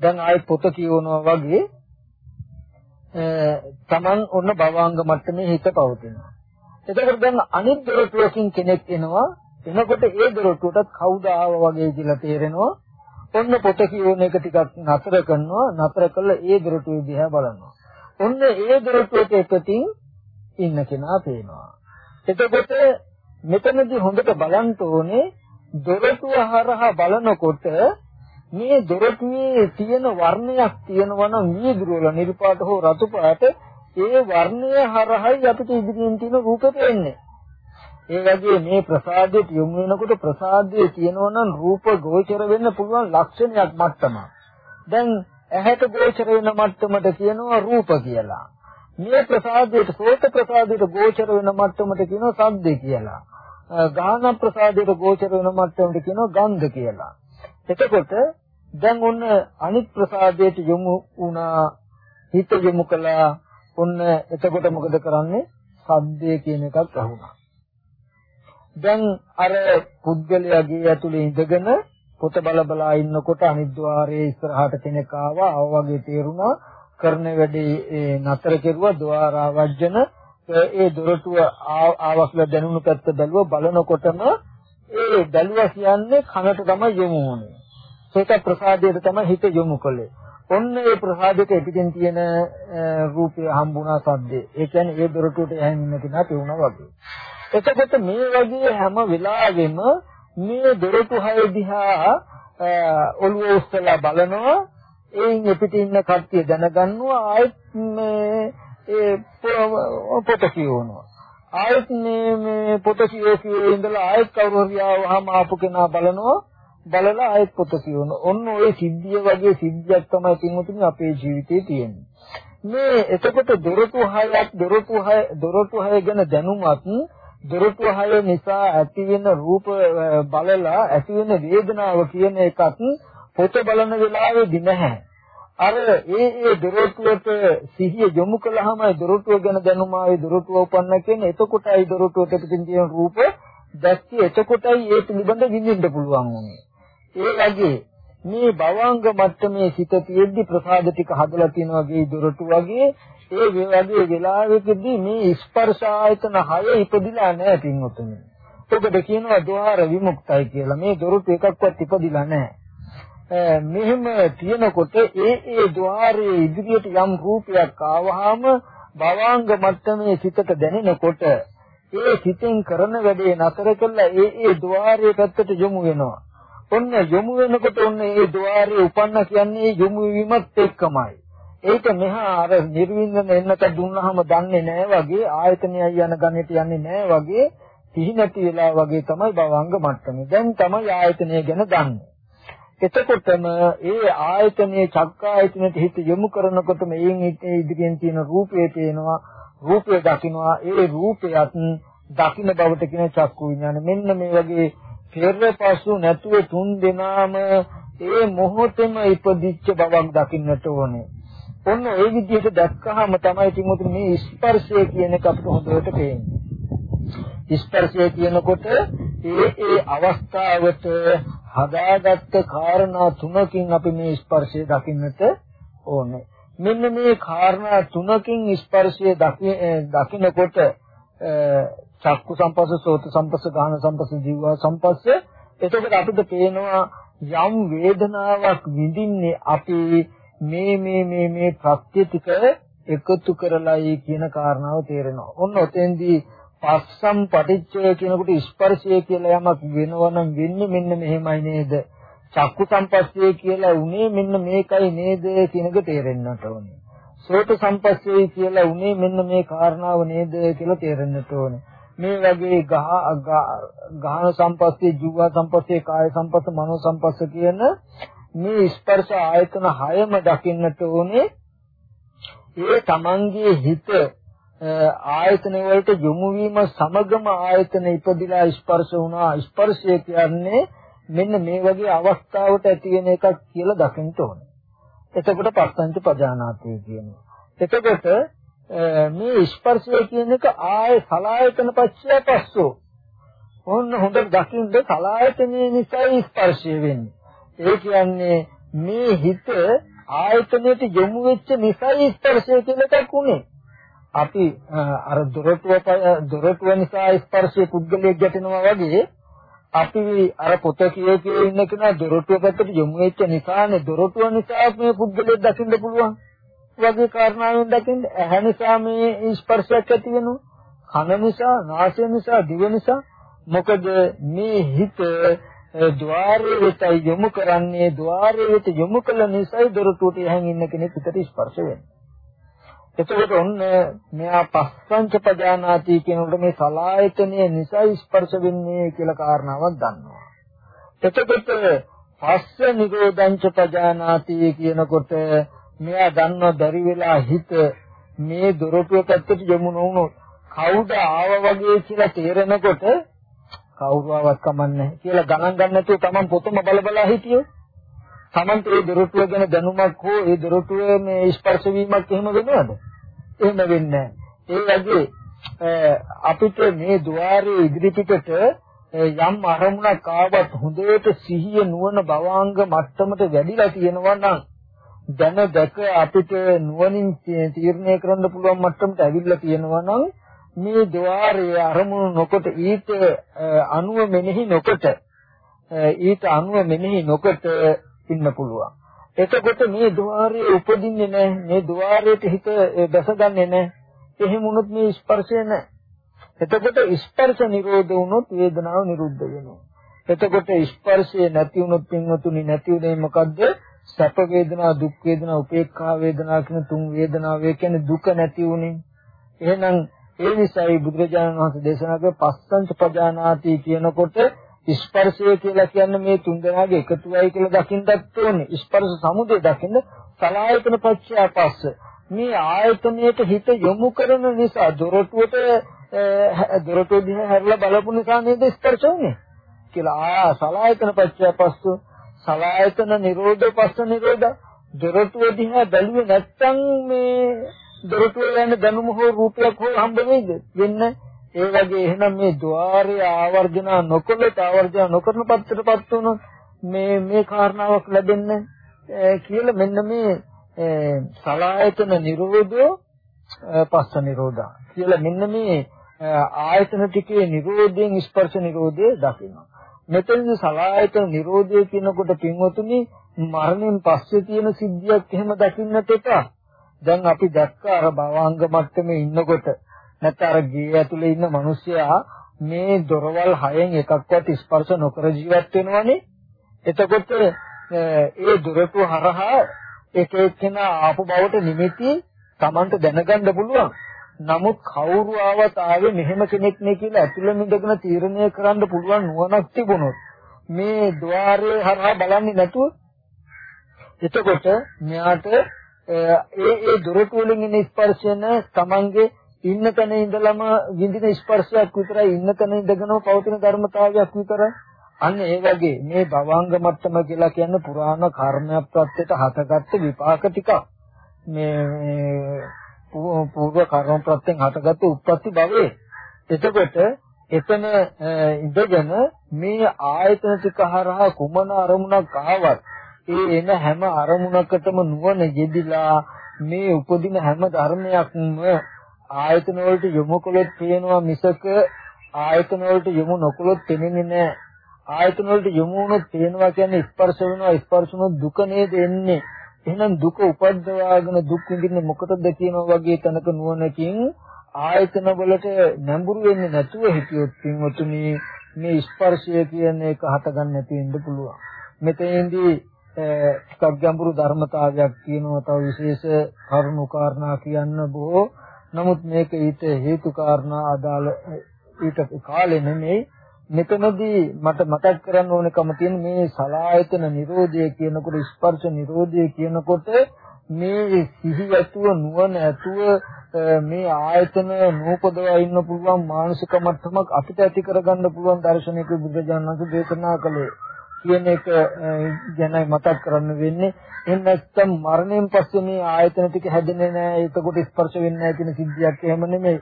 දැන් ආයෙ පොත කියවනවා වගේ තමන් ඔන්න භවංග මට්ටමේ හිත පවතිනවා. එතකොට දැන් අනිත් දොරටුවකින් කෙනෙක් එනවා එනකොට ඒ දොරටුවටත් කවුද ආවා වගේ කියලා තේරෙනවා. ඔන්න පොත කියවන එක ටිකක් නතර කරනවා නතර කළා ඒ දොරටුව දිහා බලනවා. ඔන්න ඒ දොරටුවට එකතින් ඉන්න කෙනා පේනවා. එතකොට මෙතනදී හොඳට බලන්න ඕනේ දොරටුව හරහා බලනකොට මේ දොරටුවේ තියෙන වර්ණයක් තියෙනවා නම් වීදුරු වල නිල් පාට හෝ රතු පාට ඒ වර්ණය හරහායි අපිට ඉදිරියෙන් තියෙන රූපේ පේන්නේ. ඒ වගේ මේ ප්‍රසාදයට යොමු වෙනකොට ප්‍රසාදයේ තියෙනවා නම් රූප ගෝචර වෙන්න පුළුවන් ලක්ෂණයක් මට්ටම. දැන් ඇහැට ගෝචර වෙන මට්ටමට කියනවා රූප කියලා. මේ ප්‍රසාදයට සෝත ප්‍රසාදයට ගෝචර වෙන මට්ටමට කියනවා සද්ද කියලා. ගාහන ප්‍රසාදයට ගෝචර වෙන මට්ටමට කියනවා ගන්ධ කියලා. එතකොට දැන් ඔන්න අනිත් ප්‍රසාදයට යොමු වුණා හිත යොමු කළා. ඔන්න එතකොට මොකද කරන්නේ? සද්දේ කියන එකක් අහුණා. දැන් අර පුද්ගලයාගේ ඇතුලේ ඉඳගෙන පොත බල බලා ඉන්නකොට අනිත් ద్వාරයේ ඉස්සරහට කෙනෙක් ආවා ආවා වගේ තේරුණා. කරන වැඩේ නතර කෙරුවා ద్వාරා වජ්ජන ඒ දොරටුව ආවස්ල දැනුණු පැත්ත බැලුව බලනකොටම ඒ බැලුවා කියන්නේ කනට තමයි යොමු වුනේ ඒක ප්‍රසාදයට තමයි හිත යොමු කළේ. ඔන්න ඒ ප්‍රසාදයට පිටින් තියෙන රූපය හම්බුණා සද්දේ. ඒ කියන්නේ ඒ දොරටුවට යහින් ඉන්න කෙනා පෙවුණා වගේ. එතකොට මේ වගේ හැම වෙලාවෙම මේ දොරටු හය දිහා ඔළුව උස්සලා බලනවා. එයින් පිට ඉන්න කට්ටිය දැනගන්නවා ආයෙත් මේ ඒ පොත කියවනවා. ආයෙත් මේ මේ පොත කියව කියව ඉඳලා ආයෙත් කවුරු හරි ආවම ආපු කෙනා බලනවා. බලලා ආයෙත් පොත කියවනවා ඔන්න ඔය සිද්ධිය වගේ සිද්ධියක් තමයි පින්වතුනි අපේ ජීවිතේ තියෙන්නේ මේ එතකොට දොරටු හයක් දොරටු හය දොරටු හය ගැන දැනුමත් දොරටු හය නිසා ඇති වෙන රූප බලලා ඇති වෙන වේදනාව කියන එකත් පොත බලන වෙලාවේදී නැහැ. අර ඒ ඒ දොරටුවට සිහිය යොමු කළාම දොරටුව ගැන දැනුම ආවේ දොරටුව උපන්න කියන්නේ එතකොටයි දොරටුවට පිටින් තියෙන රූප දැක්කේ එතකොටයි ඒ පිළිබඳ විඳින්න පුළුවන් වුනේ. ඒ වගේ මේ භවංග මට්ටමේ සිත තියෙද්දි ප්‍රසාද ටික හදලා තියෙන වගේ දොරටු වගේ ඒ වගේ වෙලාවකදී මේ ස්පර්ශ ආයතන හය ඉපදිලා නැහැ පින්වතුනි. ඔබට කියනවා ద్వාර විමුක්තයි කියලා. මේ දොරටු එකක්වත් ඉපදිලා නැහැ. මෙහෙම තියෙනකොට ඒ ඒ ద్వාරයේ ඉදිරියට යම් රූපයක් ආවහම භවංග මට්ටමේ සිතට දැනෙනකොට ඒ සිතෙන් කරන වැඩේ නතර කළා ඒ ඒ ద్వාරයේ පැත්තට යොමු වෙනවා. ඔන්න යොමු වෙනකොට ඔන්න ඒ ద్వාරයේ උපන්න කියන්නේ යොමු වීමත් එක්කමයි. ඒක මෙහා අර නිර්වින්දන එන්නට දුන්නාම දන්නේ නැහැ වගේ ආයතනයයි යන ගණිත යන්නේ නැහැ වගේ සිහි නැති වෙලා වගේ තමයි භවංග මට්ටමේ. දැන් තමයි ආයතනය ගැන දන්නේ. එතකොටම ඒ ආයතනයේ චක්කායතනයට හිත යොමු කරනකොට මේන් ඉදිරියෙන් තියෙන රූපය පේනවා. රූපය දකින්නවා. ඒ රූපයත් දකින්න බවට කියන චක්කු විඥාන. මෙන්න මේ වගේ පෙරපසු නැතුව තුන් දෙනාම ඒ මොහොතේම ඉපදිච්ච බවක් දකින්නට ඕනේ. ඔන්න ඒ විදිහට දැක්කහම තමයි තිමුතුනි මේ ස්පර්ශය කියන එක අපිට හොඳට පේන්නේ. ස්පර්ශය කියනකොට ඒ ඒ අවස්ථාවට හදාගත්ත කාරණා තුනකින් අපි මේ ස්පර්ශය දකින්නට ඕනේ. මෙන්න මේ කාරණා තුනකින් ස්පර්ශය දකිනකොට චක්කු සම්පස්ස, සෝත සම්පස්ස, ගාහන සම්පස්ස, ජීව සම්පස්ස එතකොට අපිට පේනවා යම් වේදනාවක් විඳින්නේ අපි මේ මේ මේ මේ ප්‍රත්‍ය ටික එකතු කරලායි කියන කාරණාව තේරෙනවා. ඔන්න ඔතෙන්දී පස්සම් පටිච්චය කියනකොට ස්පර්ශය කියලා යමක් වෙනවනම් වෙන්නේ මෙන්න මෙහෙමයි නේද? චක්කු සම්පස්සේ කියලා උනේ මෙන්න මේකයි නේද කියන එක තේරෙන්නට ඕනේ. සෝත සම්පස්සේ කියලා උනේ මෙන්න මේ කාරණාව නේද කියලා තේරෙන්නට ඕනේ. මේ වගේ ගහ ගහන සම්පස්සේ, ජීව සම්පස්සේ, කාය සම්පස්ස, මනෝ සම්පස්ස කියන මේ ස්පර්ශ ආයතන හයම දකින්නට ඕනේ ඒ තමන්ගේ හිත ආයතන වලට යොමු වීම සමගම ආයතන ඉපදිලා ස්පර්ශ වුණා ස්පර්ශය කියන්නේ මෙන්න මේ වගේ අවස්ථාවට ඇති වෙන එකක් කියලා දකින්න ඕනේ. එතකොට පස්සංච පජානාති කියනවා. එතකොට මේ ස්පර්ශය කියන එක ආය සලායතන පච්චය පස්සෝ. ඕන්න හොඳට දකින්න සලායතනේ නිසා ස්පර්ශය වෙන්නේ. ඒ කියන්නේ මේ හිත ආයතනයට යොමු වෙච්ච නිසයි ස්පර්ශය කියලා එකක් උනේ. අපි අර දොරටුව දොරටුව නිසා ස්පර්ශයේ පුද්ගලයෙක් ගැටෙනවා වගේ අපි අර පොත කියේ කියේ ඉන්න කෙනා දොරටුව පැත්තට යොමු වෙච්ච නිසානේ දොරටුව නිසා මේ පුද්ගලයෙක් දකින්න පුළුවන්. වගේ කාරණාවෙන් දකින්නේ ඇහැ නිසා මේ ස්පර්ශයක් ඇති වෙනවා. කන නිසා, නාසය නිසා, දිව නිසා මොකද මේ හිත ద్వාරයේ වෙතයි යොමු කරන්නේ ద్వාරයේ වෙත යොමු කළ නිසායි දොරටුවට යහින් ඉන්න කෙනෙක් උකට ස්පර්ශ වෙන්නේ. එතකොට ඔන්න මෙයා පස්සංච පජානාති කියනකොට මේ සලායතනය නිසා ස්පර්ශ වෙන්නේ කියලා කාරණාවක් දන්නවා. එතකොට පස්ස නිරෝධංච පජානාති කියනකොට මෙයා දන්නව බැරි වෙලා හිත මේ දොරටුව පැත්තට යොමු නොවුනොත් කවුද ආව වගේ කියලා තේරෙනකොට කවුරුවවත් කමන්නේ කියලා ගණන් ගන්න නැතුව Taman පොතම බල බලා හිටියෝ Taman ඒ දොරටුව ගැන දැනුමක් හෝ ඒ දොරටුවේ මේ ස්පර්ශ වීමක් එහෙම වෙනවද? එහෙම වෙන්නේ ඒ වගේ අපිට මේ ద్వාරයේ ඉදිරි පිටට යම් අරමුණක් ආවත් හොඳට සිහිය නුවණ භවාංග මට්ටමට වැඩිලා තියෙනවා නම් දැන දැක අපිට නුවණින් තීරණය කරන්න පුළුවන් මට්ටමට ඇවිල්ලා තියෙනවා නම් මේ ద్వාරයේ අරමුණු නොකොට ඊට අනුව මෙනෙහි නොකොට ඊට අනුව මෙනෙහි නොකොට ඉන්න පුළුවන්. එතකොට මේ ద్వාරයේ උපදින්නේ නැහැ. මේ ద్వාරයට හිත දැසගන්නේ නැහැ. එහෙම වුණොත් මේ ස්පර්ශය නැහැ. එතකොට ස්පර්ශ නිරෝධ වුණොත් වේදනාව නිරුද්ධ වෙනවා. එතකොට ස්පර්ශය නැති වුණොත් පින්වතුනි නැති වෙන්නේ මොකද්ද? සැප වේදනා, දුක් වේදනා, උපේක්ඛා වේදනා කියන තුන් වේදනාවේ කියන්නේ දුක නැති උනේ. එහෙනම් ඒ නිසායි බුදුරජාණන් වහන්සේ දේශනා කළ පස්සංච පජානාති කියනකොට ස්පර්ශය කියලා කියන්නේ මේ තුන් දෙනාගේ එකතුවයි කියලා දකින්නත් ඕනේ. ස්පර්ශ සමුදය දකින්න සලායතන පච්චය පස්ස. මේ ආයතනයට හිත යොමු කරන නිසා දොරටුවට දොරටුව දිහා හැරිලා බලපු නිසා නේද ස්පර්ශ වුනේ කියලා. ආ සලායතන පච්චය පස්ස සලායතන නිරෝධ පස්ස නිරෝධ දොරටුව දිහා බැලුවේ නැත්තම් මේ දොරටුව යන දැනුම හෝ රූපයක් හෝ හම්බ වෙයිද? වෙන්න ඒ වගේ එහෙනම් මේ ద్వාරය ආවර්ජන නොකළොත් ආවර්ජන නොකරන පත්‍රපත් වුණොත් මේ මේ කාරණාවක් ලැබෙන්නේ කියලා මෙන්න මේ සලායතන නිරෝධෝ පස්ස නිරෝධා කියලා මෙන්න මේ ආයතන ටිකේ නිරෝධයෙන් ස්පර්ශ නිරෝධය දකිනවා. මෙතනදි සලායතන නිරෝධය කියනකොට පින්වතුනි මරණයෙන් පස්සේ තියෙන සිද්ධියක් එහෙම දකින්නට එපා. දැන් අපි දැක්ක අර භවංග මට්ටමේ ඉන්නකොට නැත්නම් අර ගේ ඇතුලේ ඉන්න මිනිස්සයා මේ දොරවල් හයෙන් එකක්වත් ස්පර්ශ නොකර ජීවත් වෙනවනේ. එතකොට ඒ දොරටු හරහා එක එක්කෙනා ආපු බවට නිමිති Tamanට දැනගන්න පුළුවන්. නමුත් කවුරු ආවත් ආවේ මෙහෙම කෙනෙක් නේ කියලා ඇතුළෙම ඉඳගෙන තීරණය කරන්න පුළුවන් නුවණක් තිබුණොත් මේ ద్వාරයේ හරහා බලන්නේ නැතුව එතකොට මෙයාට ඒ ඒ දොරටු වලින් එන ස්පර්ශන තමන්ගේ ඉන්න තැන ඉඳලම විඳින ස්පර්ශයක් විතරයි ඉන්න තැන ඉඳගෙනම පවතින ධර්මතාවයක් විතරයි. අන්න ඒ වගේ මේ භවංග මට්ටම කියලා කියන්නේ පුරාණ කර්මයක් ප්‍රත්‍යයට හටගත්ත විපාක ටිකක්. මේ පූර්ව කර්ම ප්‍රත්‍යයෙන් හටගත්ත උත්පත්ති භවයේ. එතකොට එතන ඉඳගෙන මේ ආයතන ටික හරහා කුමන අරමුණක් ආවත් ඒ එන හැම අරමුණකටම නුවණ යෙදිලා මේ උපදින හැම ධර්මයක්ම ආයතන වලට යොමු කළොත් පේනවා මිසක ආයතන වලට යොමු නොකළොත් පේන්නේ නැහැ. ආයතන වලට යොමු වුණොත් පේනවා කියන්නේ ස්පර්ශ වෙනවා ස්පර්ශ වුණොත් දුක නේද එන්නේ. එහෙනම් දුක උපද්දවාගෙන දුක් විඳින්නේ මොකටද කියනවා වගේ තනක නුවණකින් ආයතන වලට නැඹුරු වෙන්නේ නැතුව හිටියොත් පින්වතුනි මේ ස්පර්ශය කියන එක හටගන්න නැති වෙන්න පුළුවන්. මෙතෙන්දී ටිකක් ගැඹුරු ධර්මතාවයක් කියනවා තව විශේෂ කරුණු කාරණා කියන්න බොහෝ නමුත් මේක ඊට හේතු කාරණා අදාළ ඊට කාලෙ නෙමෙයි මෙතනදී මට මතක් කරන්න ඕනකම තියෙන මේ සලායතන නිරෝධය කියනකොට ස්පර්ශ නිරෝධය කියනකොට මේ සිහි ඇතුව නුවණ ඇතුව මේ ආයතන නූපදවා ඉන්න පුළුවන් මානසික මට්ටමක් අපිට ඇති කරගන්න පුළුවන් දර්ශනයක බුදුජානක දේශනා කළේ කියන එක ගැනයි මතක් කරන්න වෙන්නේ. එහෙනම් නැත්තම් මරණයෙන් පස්සේ මේ ආයතන ටික හැදෙන්නේ නැහැ. ඒකකොට ස්පර්ශ වෙන්නේ නැහැ කියන සිද්ධියක් එහෙම නෙමෙයි.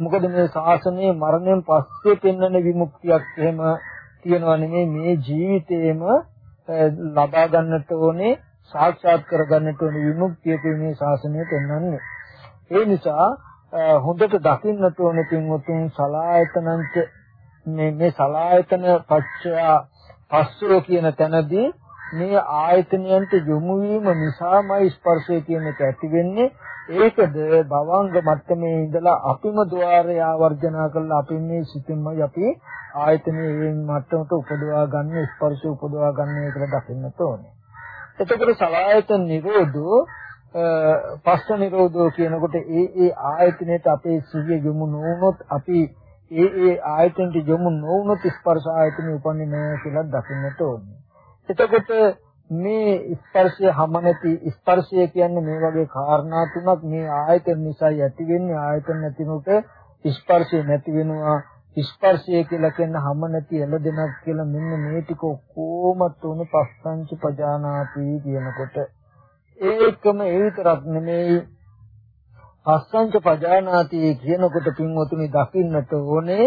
මොකද මේ ශාසනයේ මරණයෙන් පස්සේ පෙන්වන විමුක්තියක් එහෙම තියනවා නෙමෙයි මේ ජීවිතේම ලබා ගන්නට ඕනේ සාක්ෂාත් කර ගන්නට ඕනේ විමුක්තිය මේ ශාසනය පෙන්වන්නේ. ඒ නිසා හොඳට දකින්නට ඕනේ පින්වතුන් සලායතනංච මේ මේ සලායතන පච්චයා පස්සෝ කියන තැනදී මේ ආයතනයන්ට යොමු වීම නිසාමයි ස්පර්ශය කියන එක ඇති වෙන්නේ ඒකද භවංග මට්ටමේ ඉඳලා අපිම ద్వාරය ආවර්ජනා කරලා අපි මේ සිතින්මයි අපි ආයතනයේ මේ මට්ටමට උපදවා ගන්න ස්පර්ශය උපදවා ගන්න කියලා දකින්නට ඕනේ. එතකොට සලායතන නිරෝධෝ පස්ස නිරෝධෝ කියනකොට ඒ ඒ ආයතනයට අපේ සිහිය යොමු නොවුනොත් අපි ඒ ඒ ආයතනට යොමු නොවුනොත් ස්පර්ශ ආයතනෙ උපන්නේ නැහැ කියලා දකින්නට ඕනේ. එතකොට මේ ස්පර්ශය හැම නැති ස්පර්ශය කියන්නේ මේ වගේ කාරණා තුනක් මේ ආයතන නිසා ඇති වෙන්නේ. ආයතන නැතිනොට ස්පර්ශය නැති වෙනවා. ස්පර්ශය කියලා කියන හැම නැති එළදෙනක් කියලා මෙන්න මේ ටික කොහොමත් උනේ පස්සංච පජානාති කියනකොට. ඒකම ඒ විතරක් නෙමෙයි. පස්සංච පජානාති කියනකොට පින්වතුනි දකින්නට ඕනේ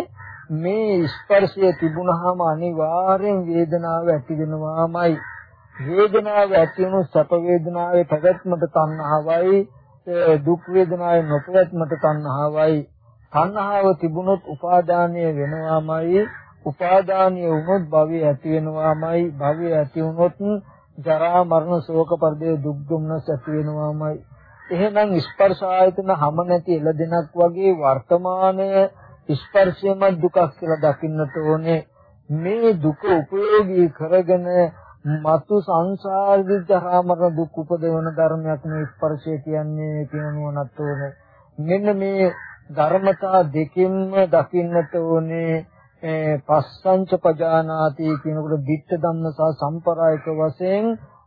මේ ස්පර්ශය තිබුණාම අනිවාර්යෙන් වේදනාව ඇති වෙනවාමයි. වේදනාව ඇති වුණු සැප වේදනාවේ පැවැත්මට තණ්හාවයි දුක් වේදනාවේ නොපැවැත්මට තණ්හාවයි. තණ්හාව තිබුණොත් උපාදානය වෙනවාමයි උපාදානීය වුණොත් භවය ඇති වෙනවාමයි භවය ඇති වුණොත් ජරා මරණ ශෝක පරිදේ දුක් දුම්නස් ඇති වෙනවාමයි. එහෙනම් ස්පර්ශ ආයතන හැම නැති එළදෙනක් වගේ වර්තමානයේ ස්පර්ශයම දුකක් කියලා දකින්නට ඕනේ. මේ දුක උපයෝගී කරගෙන මතු සංසාරේ ජරා මරණ දුක් උපදවන ධර්මයක් මේ ස්පර්ශය කියන්නේ කියන නුවණත් ඕනේ. මෙන්න මේ ධර්මතා දෙකින්ම දකින්නට ඕනේ පස්සංච පජානාති කියනකොට ditta ධම්ම සහ සම්පරායක වශයෙන්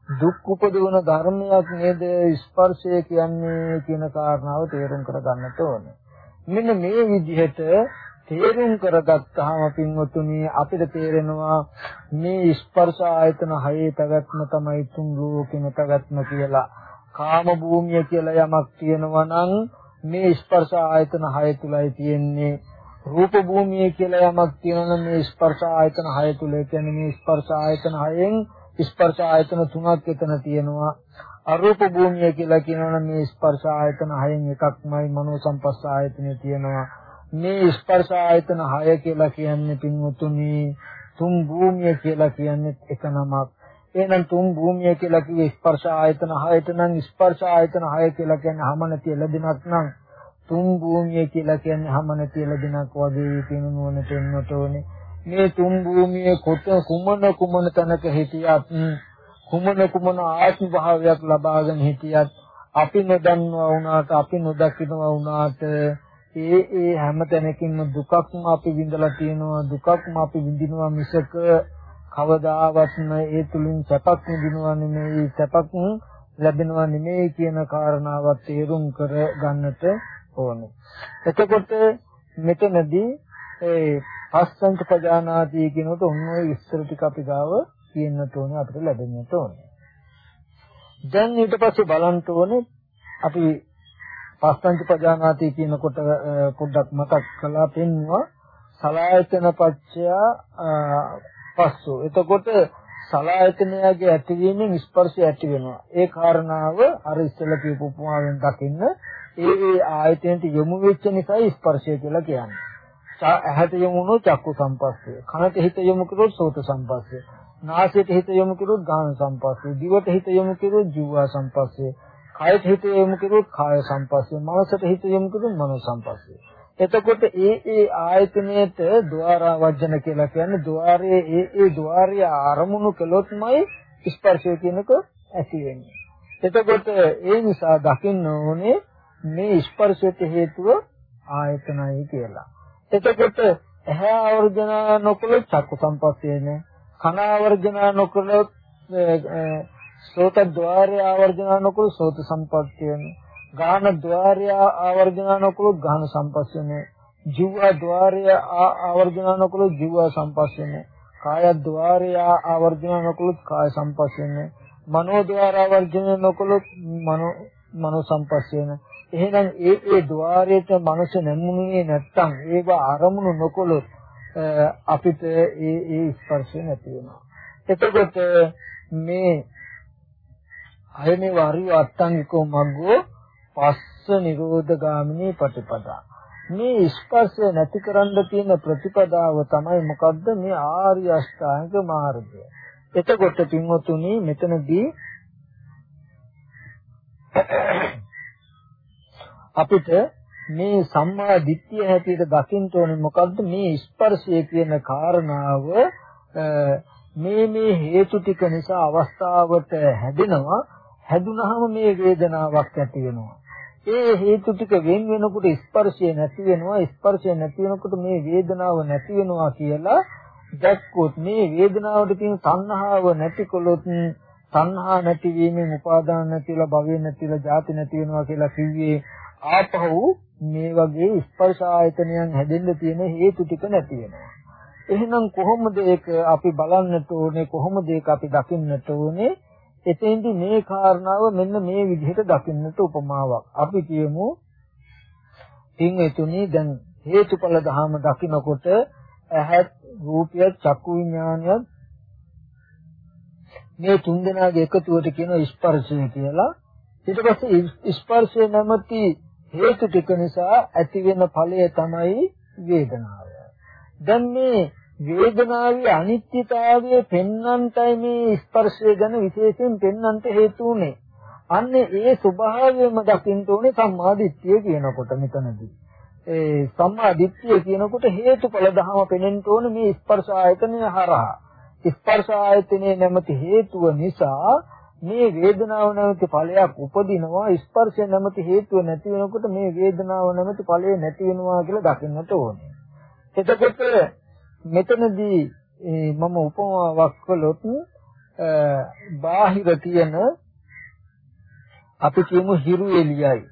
දුක් උපදවන ධර්මයක් නේද ස්පර්ශය කියන්නේ කියන කාරණාව තේරුම් කරගන්නට ඕනේ. මෙන්න මේ විදිහට තේරුම් කරගත්තාම පින්වතුනි අපිට තේරෙනවා මේ ස්පර්ශ ආයතන හයේ පැවැත්ම තමයි තුන් ලෝකෙම පැවැත්ම කියලා. කාම භූමිය කියලා යමක් තියෙනවා නම් මේ ස්පර්ශ ආයතන හය තුලයි තියෙන්නේ. රූප භූමිය කියලා යමක් තියෙනවා නම් මේ ස්පර්ශ ආයතන හය තුල කියන්නේ මේ ස්පර්ශ ආයතන හයෙන් ස්පර්ශ ආයතන තුනක් එතන තියෙනවා. අරූප භූමිය කියලා කියනවා නම් මේ ස්පර්ශ ආයතන හයෙන් එකක්මයි මනෝ සංපස්ස ආයතනය තියෙනවා. මේ ස්පර්ශ ආයතන 6 කියලා කියන්නේ පින්වතුනි තුන් භූමිය කියලා කියන්නේ එක නමක්. එහෙනම් තුන් භූමිය කියලා කිව්වේ ස්පර්ශ ආයතන 6ට නම් ස්පර්ශ ආයතන 6 කියලා කියන්නේ හැම නැති ලැබෙනක් නම් තුන් භූමිය කියලා කියන්නේ හැම නැති ලැබෙනක් වගේ කියන නුවණට එන්නට ඕනේ. මේ තුන් භූමියේ කොට කුමන කුමන තැනක හිටියත් කුමන කුමන ආත්ම භාවයක් ලබාගෙන හිටියත් අපි නොදන්නවා වුණාට අපි නොදකින්නවා වුණාට ඒ ඒ හැම තැනකින්ම දුකක්ම අපි විඳලා තියෙනවා දුකක්ම අපි විඳිනවා මිසක කවදාවත් ඒ තුලින් සැපක් විඳිනවා නෙමෙයි සැපක් ලැබෙනවා නෙමෙයි කියන කාරණාවත් තේරුම් කර ගන්නට ඕනේ. එතකොට මෙතනදී ඒ පස්සන්ත පජානාති කියනකොට ඔන්න ඔය විස්තර ටික අපි ගාව කියන්නට ඕනේ අපිට ලැබෙන්නට ඕනේ. දැන් ඊට පස්සේ බලන්න ඕනේ අපි පස්සංච පජානාති කියනකොට පොඩ්ඩක් මතක් කළා පෙන්නවා සලායතන පච්චය පස්සෝ. එතකොට සලායතනයගේ ඇතිවීමෙන් ස්පර්ශය ඇති වෙනවා. ඒ කාරණාව අර ඉස්සෙල්ලා කියපු උපමාවෙන් දකින්න ඒ ඒ ආයතනයට යොමු වෙච්ච නිසා ස්පර්ශය කියලා කියන්නේ. ඇහැට යොමු වුණොත් චක්කු සම්පස්සය. කනට හිත යොමු කළොත් සෝත සම්පස්සය. නාසයට හිත යොමු කළොත් ගාන සම්පස්සය. දිවට හිත යොමු කළොත් ජීවා සම්පස්සය. කායත හිත යොමු කරුවොත් කාය සංපස්සේ, මනසට හිත යොමු කරුවොත් මනස සංපස්සේ. එතකොට ඒ ඒ ආයතනයේට ద్వාරා වජන කියලා කියන්නේ ద్వාරයේ ඒ ඒ ద్వාරය අරමුණු කළොත්මයි ස්පර්ශය කියනක ඇති වෙන්නේ. එතකොට ඒ නිසා දකින්න ඕනේ මේ ස්පර්ශයට හේතුව ආයතනයි කියලා. එතකොට ඇහැ ආවර්ජන නොකළොත් චක්කු සම්පස්සේ නැහැ. කන ආවර්ජන නොකළොත් සෝත ద్వාරය ආවර්ජනානුකූල සෝත සම්පත්තිය වෙනවා. ගාන ద్వාරය ආවර්ජනානුකූල ගාන සම්පස්ස වෙනවා. જીව ద్వාරය ආවර්ජනානුකූල જીව සම්පස්ස වෙනවා. කාය ద్వාරය ආවර්ජනානුකූල කාය සම්පස්ස වෙනවා. මනෝ ద్వාර ආවර්ජනානුකූල මනෝ මනෝ සම්පස්ස වෙනවා. එහෙනම් ඒ ඒ ద్వාරයට මනස නැමුණේ නැත්තම් ඒව අරමුණු නොකොලොත් අපිට ඒ ඒ ස්පර්ශය නැති වෙනවා. එතකොට මේ අයමේ වරිය අට්ටංගිකෝ මග්ගෝ පස්ස නිරෝධ ගාමිනී ප්‍රතිපදා. මේ ස්පර්ශය නැති කරන්න තියෙන ප්‍රතිපදාව තමයි මොකද්ද? මේ ආර්ය අෂ්ටාංග මාර්ගය. එතකොට පින්වතුනි මෙතනදී අපිට මේ සම්මා දිට්ඨිය හැටියට දකින්න ඕනේ මොකද්ද? මේ ස්පර්ශය කියන කාරණාව මේ මේ හේතු ටික නිසා අවස්ථාවට හැදෙනවා. හැදුනහම මේ වේදනාවක් ඇති වෙනවා. ඒ හේතු ටික වෙන වෙනකොට ස්පර්ශය නැති වෙනවා. ස්පර්ශය නැති වෙනකොට මේ වේදනාව නැති වෙනවා කියලා දැක්කොත් මේ වේදනාවට තියෙන තණ්හාව නැතිකොලොත් තණ්හා නැතිවීමෙන් උපාදාන නැතිලා භවය නැතිලා ජාති නැති වෙනවා කියලා කිව්වේ ආපහු මේ වගේ ස්පර්ශ ආයතනයන් හැදෙන්න තියෙන හේතු ටික නැති වෙනවා. එහෙනම් කොහොමද ඒක අපි බලන්නට ඕනේ කොහොමද ඒක අපි දකින්නට ඕනේ එතෙන්දි මේ කාරණාව මෙන්න මේ විදිහට දකින්නට උපමාවක්. අපි කියමු පින්වෙතුනි දැන් හේතුඵල ධහම දකිනකොට ඇහත් රූපය චක්කු විඥානයත් මේ තුන් දෙනාගේ එකතුවට කියන ස්පර්ශය කියලා ඊට පස්සේ ස්පර්ශය නැමැති හේතු ටික නිසා ඇති වෙන ඵලය තමයි වේදනාව. දැන් මේ වේදනාවේ අනිත්‍යතාවය පෙන්වන්නටයි මේ ස්පර්ශය ගැන විශේෂයෙන් පෙන්වන්නට හේතු උනේ. අන්න ඒ ස්වභාවයම දකින්න ඕනේ සම්මාදිට්ඨිය කියනකොට මෙතනදී. ඒ සම්මාදිට්ඨිය කියනකොට හේතුඵල ධහම පෙනෙන්න ඕනේ මේ ස්පර්ශ ආයතනය හරහා. ස්පර්ශ ආයතනයේ නැමැති හේතුව නිසා මේ වේදනාව නැමැති ඵලයක් උපදිනවා ස්පර්ශය නැමැති හේතුව නැති වෙනකොට මේ වේදනාව නැමැති ඵලය නැති වෙනවා කියලා දකින්නට ඕනේ. එතකොට මෙතනදී මම උපමාවක් කළොත් බාහිර තියෙන අපි කියමු හිරු එළියයි.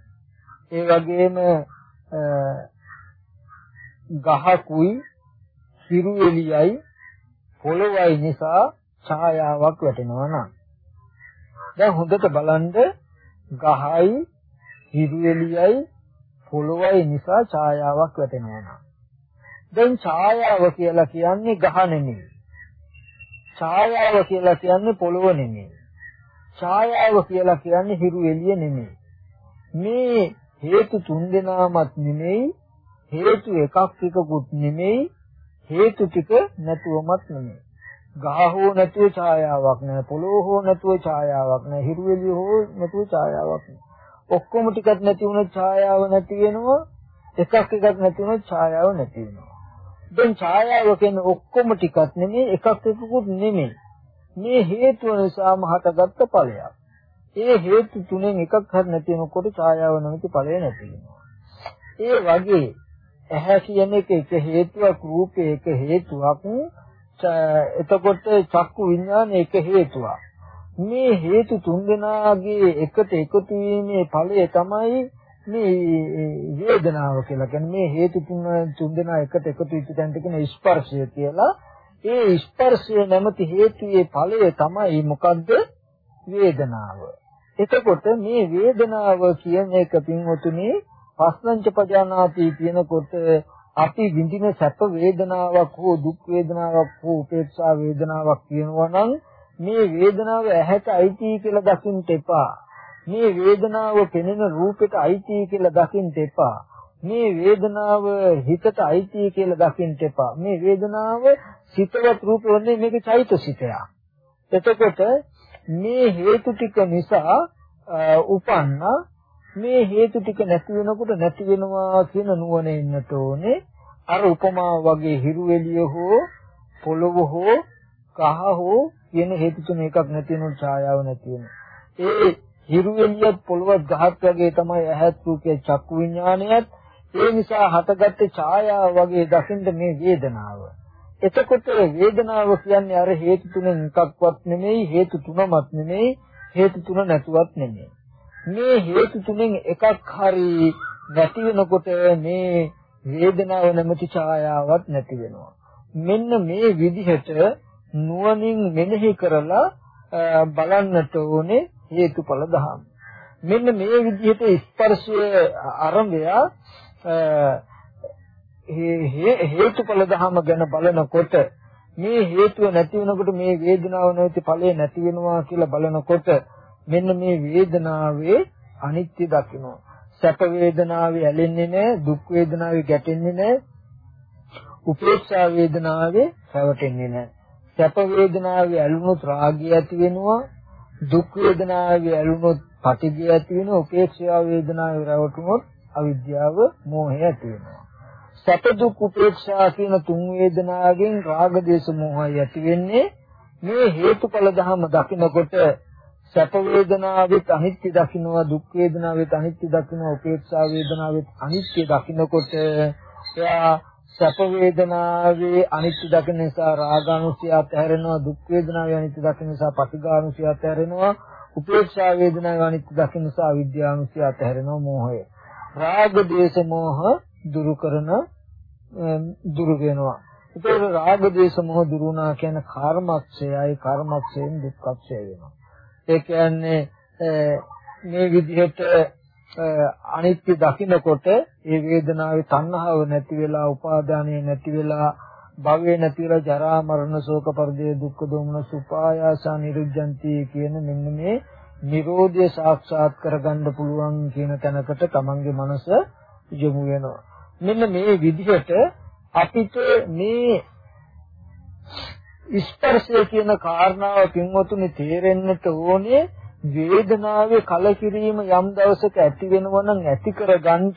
ඒ වගේම ගහකුයි හිරු එළියයි පොළොවයි නිසා ඡායාවක් වැටෙනවා නම්. දැන් හොඳට බලන්න ගහයි හිරු එළියයි පොළොවයි නිසා ඡායාවක් වැටෙනවා නම්. දැන් ඡායාව කියලා කියන්නේ ගහ නෙමෙයි. ඡායාව කියලා කියන්නේ පොළොව නෙමෙයි. ඡායාව කියලා කියන්නේ හිරු එළිය නෙමෙයි. මේ හේතු තුන් දෙනාමත් නෙමෙයි හේතු එකක් එකකුත් නෙමෙයි හේතු ටික නැතුවමත් නෙමෙයි. ගහ හෝ නැතුව ඡායාවක් නැහැ පොළොව හෝ නැතුව ඡායාවක් නැහැ හිරු එළිය හෝ නැතුව ඡායාවක් නැහැ. ඔක්කොම ටිකක් නැති වුණොත් ඡායාව නැති වෙනවා එකක් එකක් නැති වුණොත් ඡායාව නැති වෙනවා. දැන් ඡායාව කියන්නේ ඔක්කොම ටිකක් නෙමෙයි එකක් එකකුත් නෙමෙයි. මේ හේතුව නිසාම හටගත්ත ඵලයක්. ඒ හේතු තුනෙන් එකක් හරි නැති වෙනකොට ඡායාව නැමැති ඵලය නැති වෙනවා. ඒ වගේ ඇහැ කියන එක එක හේතුවක් රූපේ එක හේතුවක් එතකොට චක්කු විඥාන එක හේතුවක්. මේ හේතු තුන් දෙනාගේ එකට එකතු වීමේ ඵලය තමයි මේ වේදනාව කියලා කියන්නේ මේ හේතු තුන තුන් දෙනා එකට එකතු වෙච්ච තැනට කියන ස්පර්ශය කියලා. ඒ ස්පර්ශය නැමැති හේතුයේ ඵලය තමයි මොකද්ද? වේදනාව. එතකොට මේ වේදනාව කියන එක පින්වතුනි පස්නංච පජානාති කියනකොට අපි විඳින සැප වේදනාවක් හෝ දුක් වේදනාවක් හෝ උපේක්ෂා වේදනාවක් කියනවා නම් මේ වේදනාව ඇහැට අයිති කියලා දකින්න එපා. මේ වේදනාව පෙනෙන රූපෙට අයිති කියලා දකින්න එපා. මේ වේදනාව හිතට අයිති කියලා දකින්න එපා. මේ වේදනාව සිතවත් රූප වන්නේ මේක චෛතසිකයක්. එතකොට මේ හේතු ටික නිසා උපන්න මේ හේතු ටික නැති වෙනකොට නැති වෙනවා කියන නුවණ ඉන්නට ඕනේ. අර උපමා වගේ හිරු එළිය හෝ පොළොව හෝ කහ හෝ කියන හේතු තුන එකක් නැති වෙනොත් ඡායාව නැති වෙනවා. ඒ හිරු එළියත් පොළවත් ගහක් වගේ තමයි ඇහත් රූපයේ චක්කු විඥානයත් ඒ නිසා හටගත්තේ ඡායාව වගේ දකින්න මේ වේදනාව. එතකොට වේදනාව කියන්නේ අර හේතු තුනෙන් එකක්වත් නෙමෙයි හේතු තුනමත් නෙමෙයි හේතු තුන නැතුවත් නෙමෙයි. මේ හේතු තුනෙන් එකක් හරි නැති වෙනකොට මේ වේදනාව නැමැති ඡායාවක් නැති වෙනවා. මෙන්න මේ විදිහට නුවණින් මෙනෙහි කරලා බලන්නට ඕනේ හේතුඵල ධහම. මෙන්න මේ විදිහට ස්පර්ශයේ ආරම්භය හේතුඵල ධහම ගැන බලනකොට මේ හේතුව නැති වෙනකොට මේ වේදනාව නැති ඵලය නැති වෙනවා කියලා බලනකොට මෙන්න මේ වේදනාවේ අනිත්‍ය දකිනවා. සැප වේදනාවේ ඇලෙන්නේ නැහැ, දුක් වේදනාවේ ගැටෙන්නේ නැහැ, උපේක්ෂා වේදනාවේ රැවටෙන්නේ නැහැ. සැප වේදනාවේ ඇලුනොත් රාගය ඇති වෙනවා, දුක් වේදනාවේ ඇලුනොත් පටිඝය ඇති වෙනවා උපේක්ෂා වේදනාවේ රැවටුනොත් අවිද්‍යාව මෝහය ඇති වෙනවා. සැප දුක් උපේක්ෂා කියන තුන් වේදනාවෙන් රාග දේශ මෝහය ඇති වෙන්නේ මේ හේතුඵල ධහම දකිනකොට සැප වේදනාවෙත් අනිත්‍ය දකින්නවා දුක් වේදනාවෙත් අනිත්‍ය දකින්නවා උපේක්ෂා වේදනාවෙත් අනිත්‍ය දකින්නකොට එයා සැප වේදනාවේ අනිත්‍ය දකින නිසා රාගානුසය අතහැරෙනවා දුක් වේදනාවේ අනිත්‍ය දකින නිසා පටිඝානුසය අතහැරෙනවා උපේක්ෂා වේදනාවේ අනිත්‍ය දකින නිසා අවිද්‍යානුසය අතහැරෙනවා මෝහය. රාග දේශ මෝහ දුරු කරන දුරු වෙනවා. ඒතකොට රාග දේශ මොහ දුරුණා කියන කර්මක්ෂයයි කර්මක්ෂයෙන් දුක්ඛක්ෂය වෙනවා. ඒ කියන්නේ මේ විදිහට අනිත්‍ය දකින්නකොට ඒ වේදනාවේ තණ්හාව නැති වෙලා උපාදානය නැති වෙලා භවයේ නැතිලා ජරා මරණ ශෝක පරිදේ දුක්ඛ දෝමන සුපායාසා නිරුද්ධಂತಿ කියන මෙන්න මේ Nirodha සාක්ෂාත් කරගන්න පුළුවන් කියන තැනකට තමන්ගේ මනස යොමු වෙනවා. මෙන්න මේ විදිහට අපිට මේ ස්පර්ශය කියන කාරණාව පින්වතුනි තේරෙන්නට ඕනේ වේදනාවේ කලකිරීම යම් දවසක ඇති වෙනවා නම් ඇති කරගන්න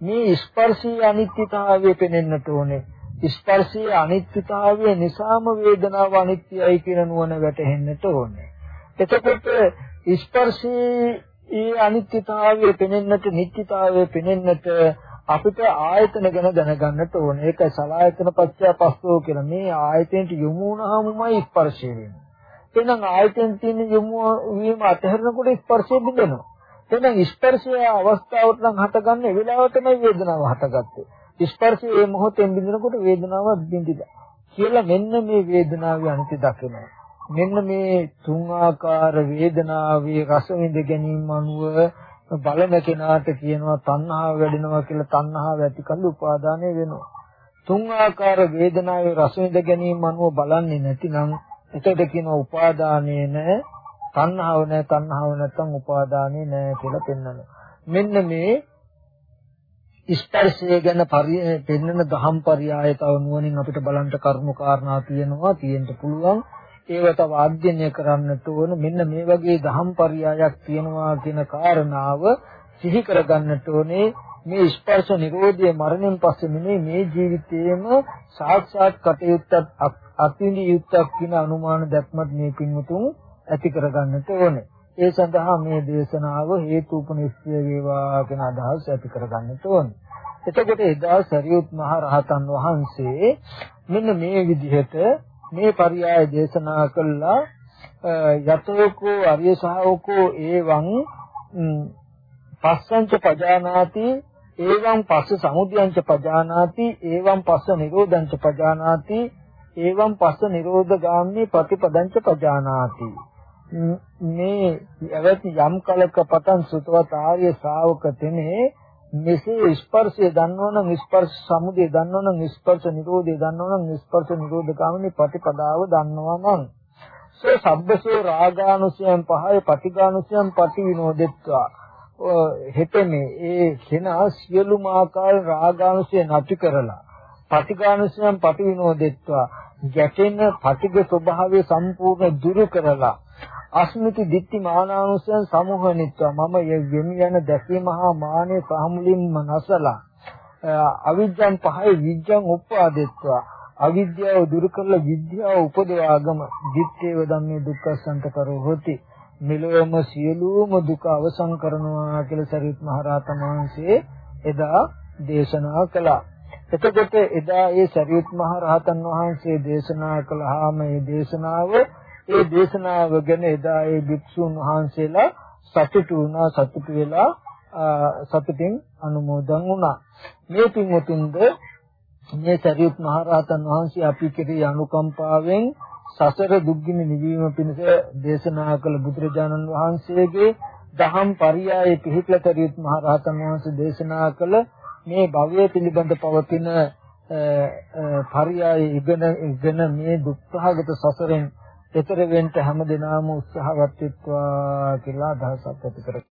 මේ ස්පර්ශී අනිත්‍යතාවය පෙනෙන්නට ඕනේ. ස්පර්ශී අනිත්‍යතාවය නිසාම වේදනාව අනිත්‍යයි කියන නුවණ වැටහෙන්නට ඕනේ. එතකොට ස්පර්ශී ඒ අනිත්‍යතාවය පෙනෙන්නට නිත්‍යතාවය පෙනෙන්නට අපිට ආයතන ගැන දැනගන්නට ඕනේ. ඒකයි සලායතන පත්‍ය පස්සෝ කියලා. මේ ආයතනට යොමු වුණාමයි ස්පර්ශය වෙන්නේ. එහෙනම් ආයතන තියෙන යොමු වීම අතහැරනකොට ස්පර්ශය බිඳෙනවා. එහෙනම් ස්පර්ශය අවස්ථාවට නම් හටගන්නේ වෙලාවටමයි වේදනාව හටගත්තේ. ස්පර්ශය මේ මොහොතෙන් බිඳිනකොට වේදනාව බිඳිලා. කියලා මෙන්න මේ වේදනාවේ අනිත්‍ය දකිනවා. මෙන්න මේ තුන් ආකාර වේදනාවේ රස විඳ ගැනීම අනුව බලන කෙනාට කියනවා තණ්හාව වැඩෙනවා කියලා තණ්හාව ඇති කල උපාදානය වෙනවා. තුන් ආකාර වේදනාවේ රස විඳ ගැනීම අනුව බලන්නේ නැතිනම් එතකොට කියනවා උපාදානේ නැහැ තණ්හාව නැහැ තණ්හාව නැත්නම් උපාදානේ නැහැ කියලා පෙන්වනවා. මෙන්න මේ ස්පර්ශය ගැන පෙන්වන දහම් පරයය තව නුවණින් අපිට බලන්න කරුණු කාරණා තියෙනවා තියෙන්න පුළුවන්. ඒව තව අධ්‍යයනය කරන්නට ඕන. මෙන්න මේ වගේ දහම් පරයයක් තියෙනවා කියන කාරණාව සිහි කරගන්නට ඕනේ. මේ ස්පර්ශ නිරෝධය මරණයෙන් පස්සේ නෙමෙයි මේ ජීවිතයේම සාක්ෂාත් කටයුත්තක් අත්විඳිය යුත්තක් කියන අනුමාන දැක්මත් මේ පින්වතුන් ඇති කරගන්නට ඕනේ. ඒ සඳහා මේ දේශනාව හේතුපනිශ්චය වේවා කියන අදහස ඇති කරගන්නට ඕනේ. එතකොට එදා සරියුත් මහ රහතන් වහන්සේ මෙන්න මේ විදිහට මේ පරියාය දේශනා කළා යතෝකෝ අරිය ශාවකෝ ඒවං පස්සංච පජානාති ඒවං පස්ස සමුදයංච පජානාති ඒවං පස්ස නිරෝධංච පජානාති ඒවම් පස්ස නිරෝධ ගාමිනී ප්‍රතිපදංච පජානාති. මේ ඇවැත් යම් කලක පතන් සුතවත් ආර්ය ශ්‍රාවක තෙනේ මෙසේ ස්පර්ශය දන්නවනම් ස්පර්ශ සමුදය දන්නවනම් ස්පර්ශ නිරෝධය දන්නවනම් ස්පර්ශ නිරෝධ ගාමිනී ප්‍රතිපදාව දන්නවනම් සෝ සබ්බසෝ රාගානුසයන් පහය පටිඝානුසයන් පටිවිනෝදෙත්වා. හෙතෙනේ ඒ කෙනා සියලුම ආකාර රාගානුසය නැති කරලා පටිඝානුසයන් පටිවිනෝදෙත්වා ගැටෙන පටිඝ ස්වභාවය සම්පූර්ණ දුරු කරලා අස්මිති දිට්ඨි මානානුසයන් සමුහනිත්වා. මම යෙමි යන දැකීම හා මානෙ සාමුලින්ම නැසලා අවිජ්ජං පහයි විජ්ජං උප්පාදෙත්වා. අවිද්‍යාව දුරු කරලා විද්‍යාව උපදවාගම දිත්තේව ධම්මේ දුක්ඛසන්ත කරෝ හොති. මෙලොවම සියලුම දුක අවසන් කරනවා කියලා සරියුත් මහ රහතන් වහන්සේ එදා දේශනා කළා. එතකොට එදා ඒ සරියුත් මහ රහතන් වහන්සේ දේශනා කළාම මේ දේශනාව ඒ දේශනාව ගැන එදා ඒ භික්ෂුන් වහන්සේලා සතුටු වුණා සතුටු වෙලා සතුටින් අනුමෝදන් වුණා. මේ පින්වතුන්ද මේ සරියුත් මහ රහතන් වහන්සේ අපි කෙරෙහි අනුකම්පාවෙන් සසර දුක්ගිනි නිවීම පිණිස දේශනා කළ බුදුරජාණන් වහන්සේගේ දහම් පරියායේ පිහිටලා සරියුත් මහ රහතන් වහන්සේ දේශනා කළ මේ භවය පිළිබඳ පවතින පරියාය ඉගෙන ඉගෙන මේ දුක්ඛගත සසරෙන් එතර වෙන්න හැම දිනම උත්සාහවත් වෙත්වා කියලා අදහසක් ඇති කරගන්නවා.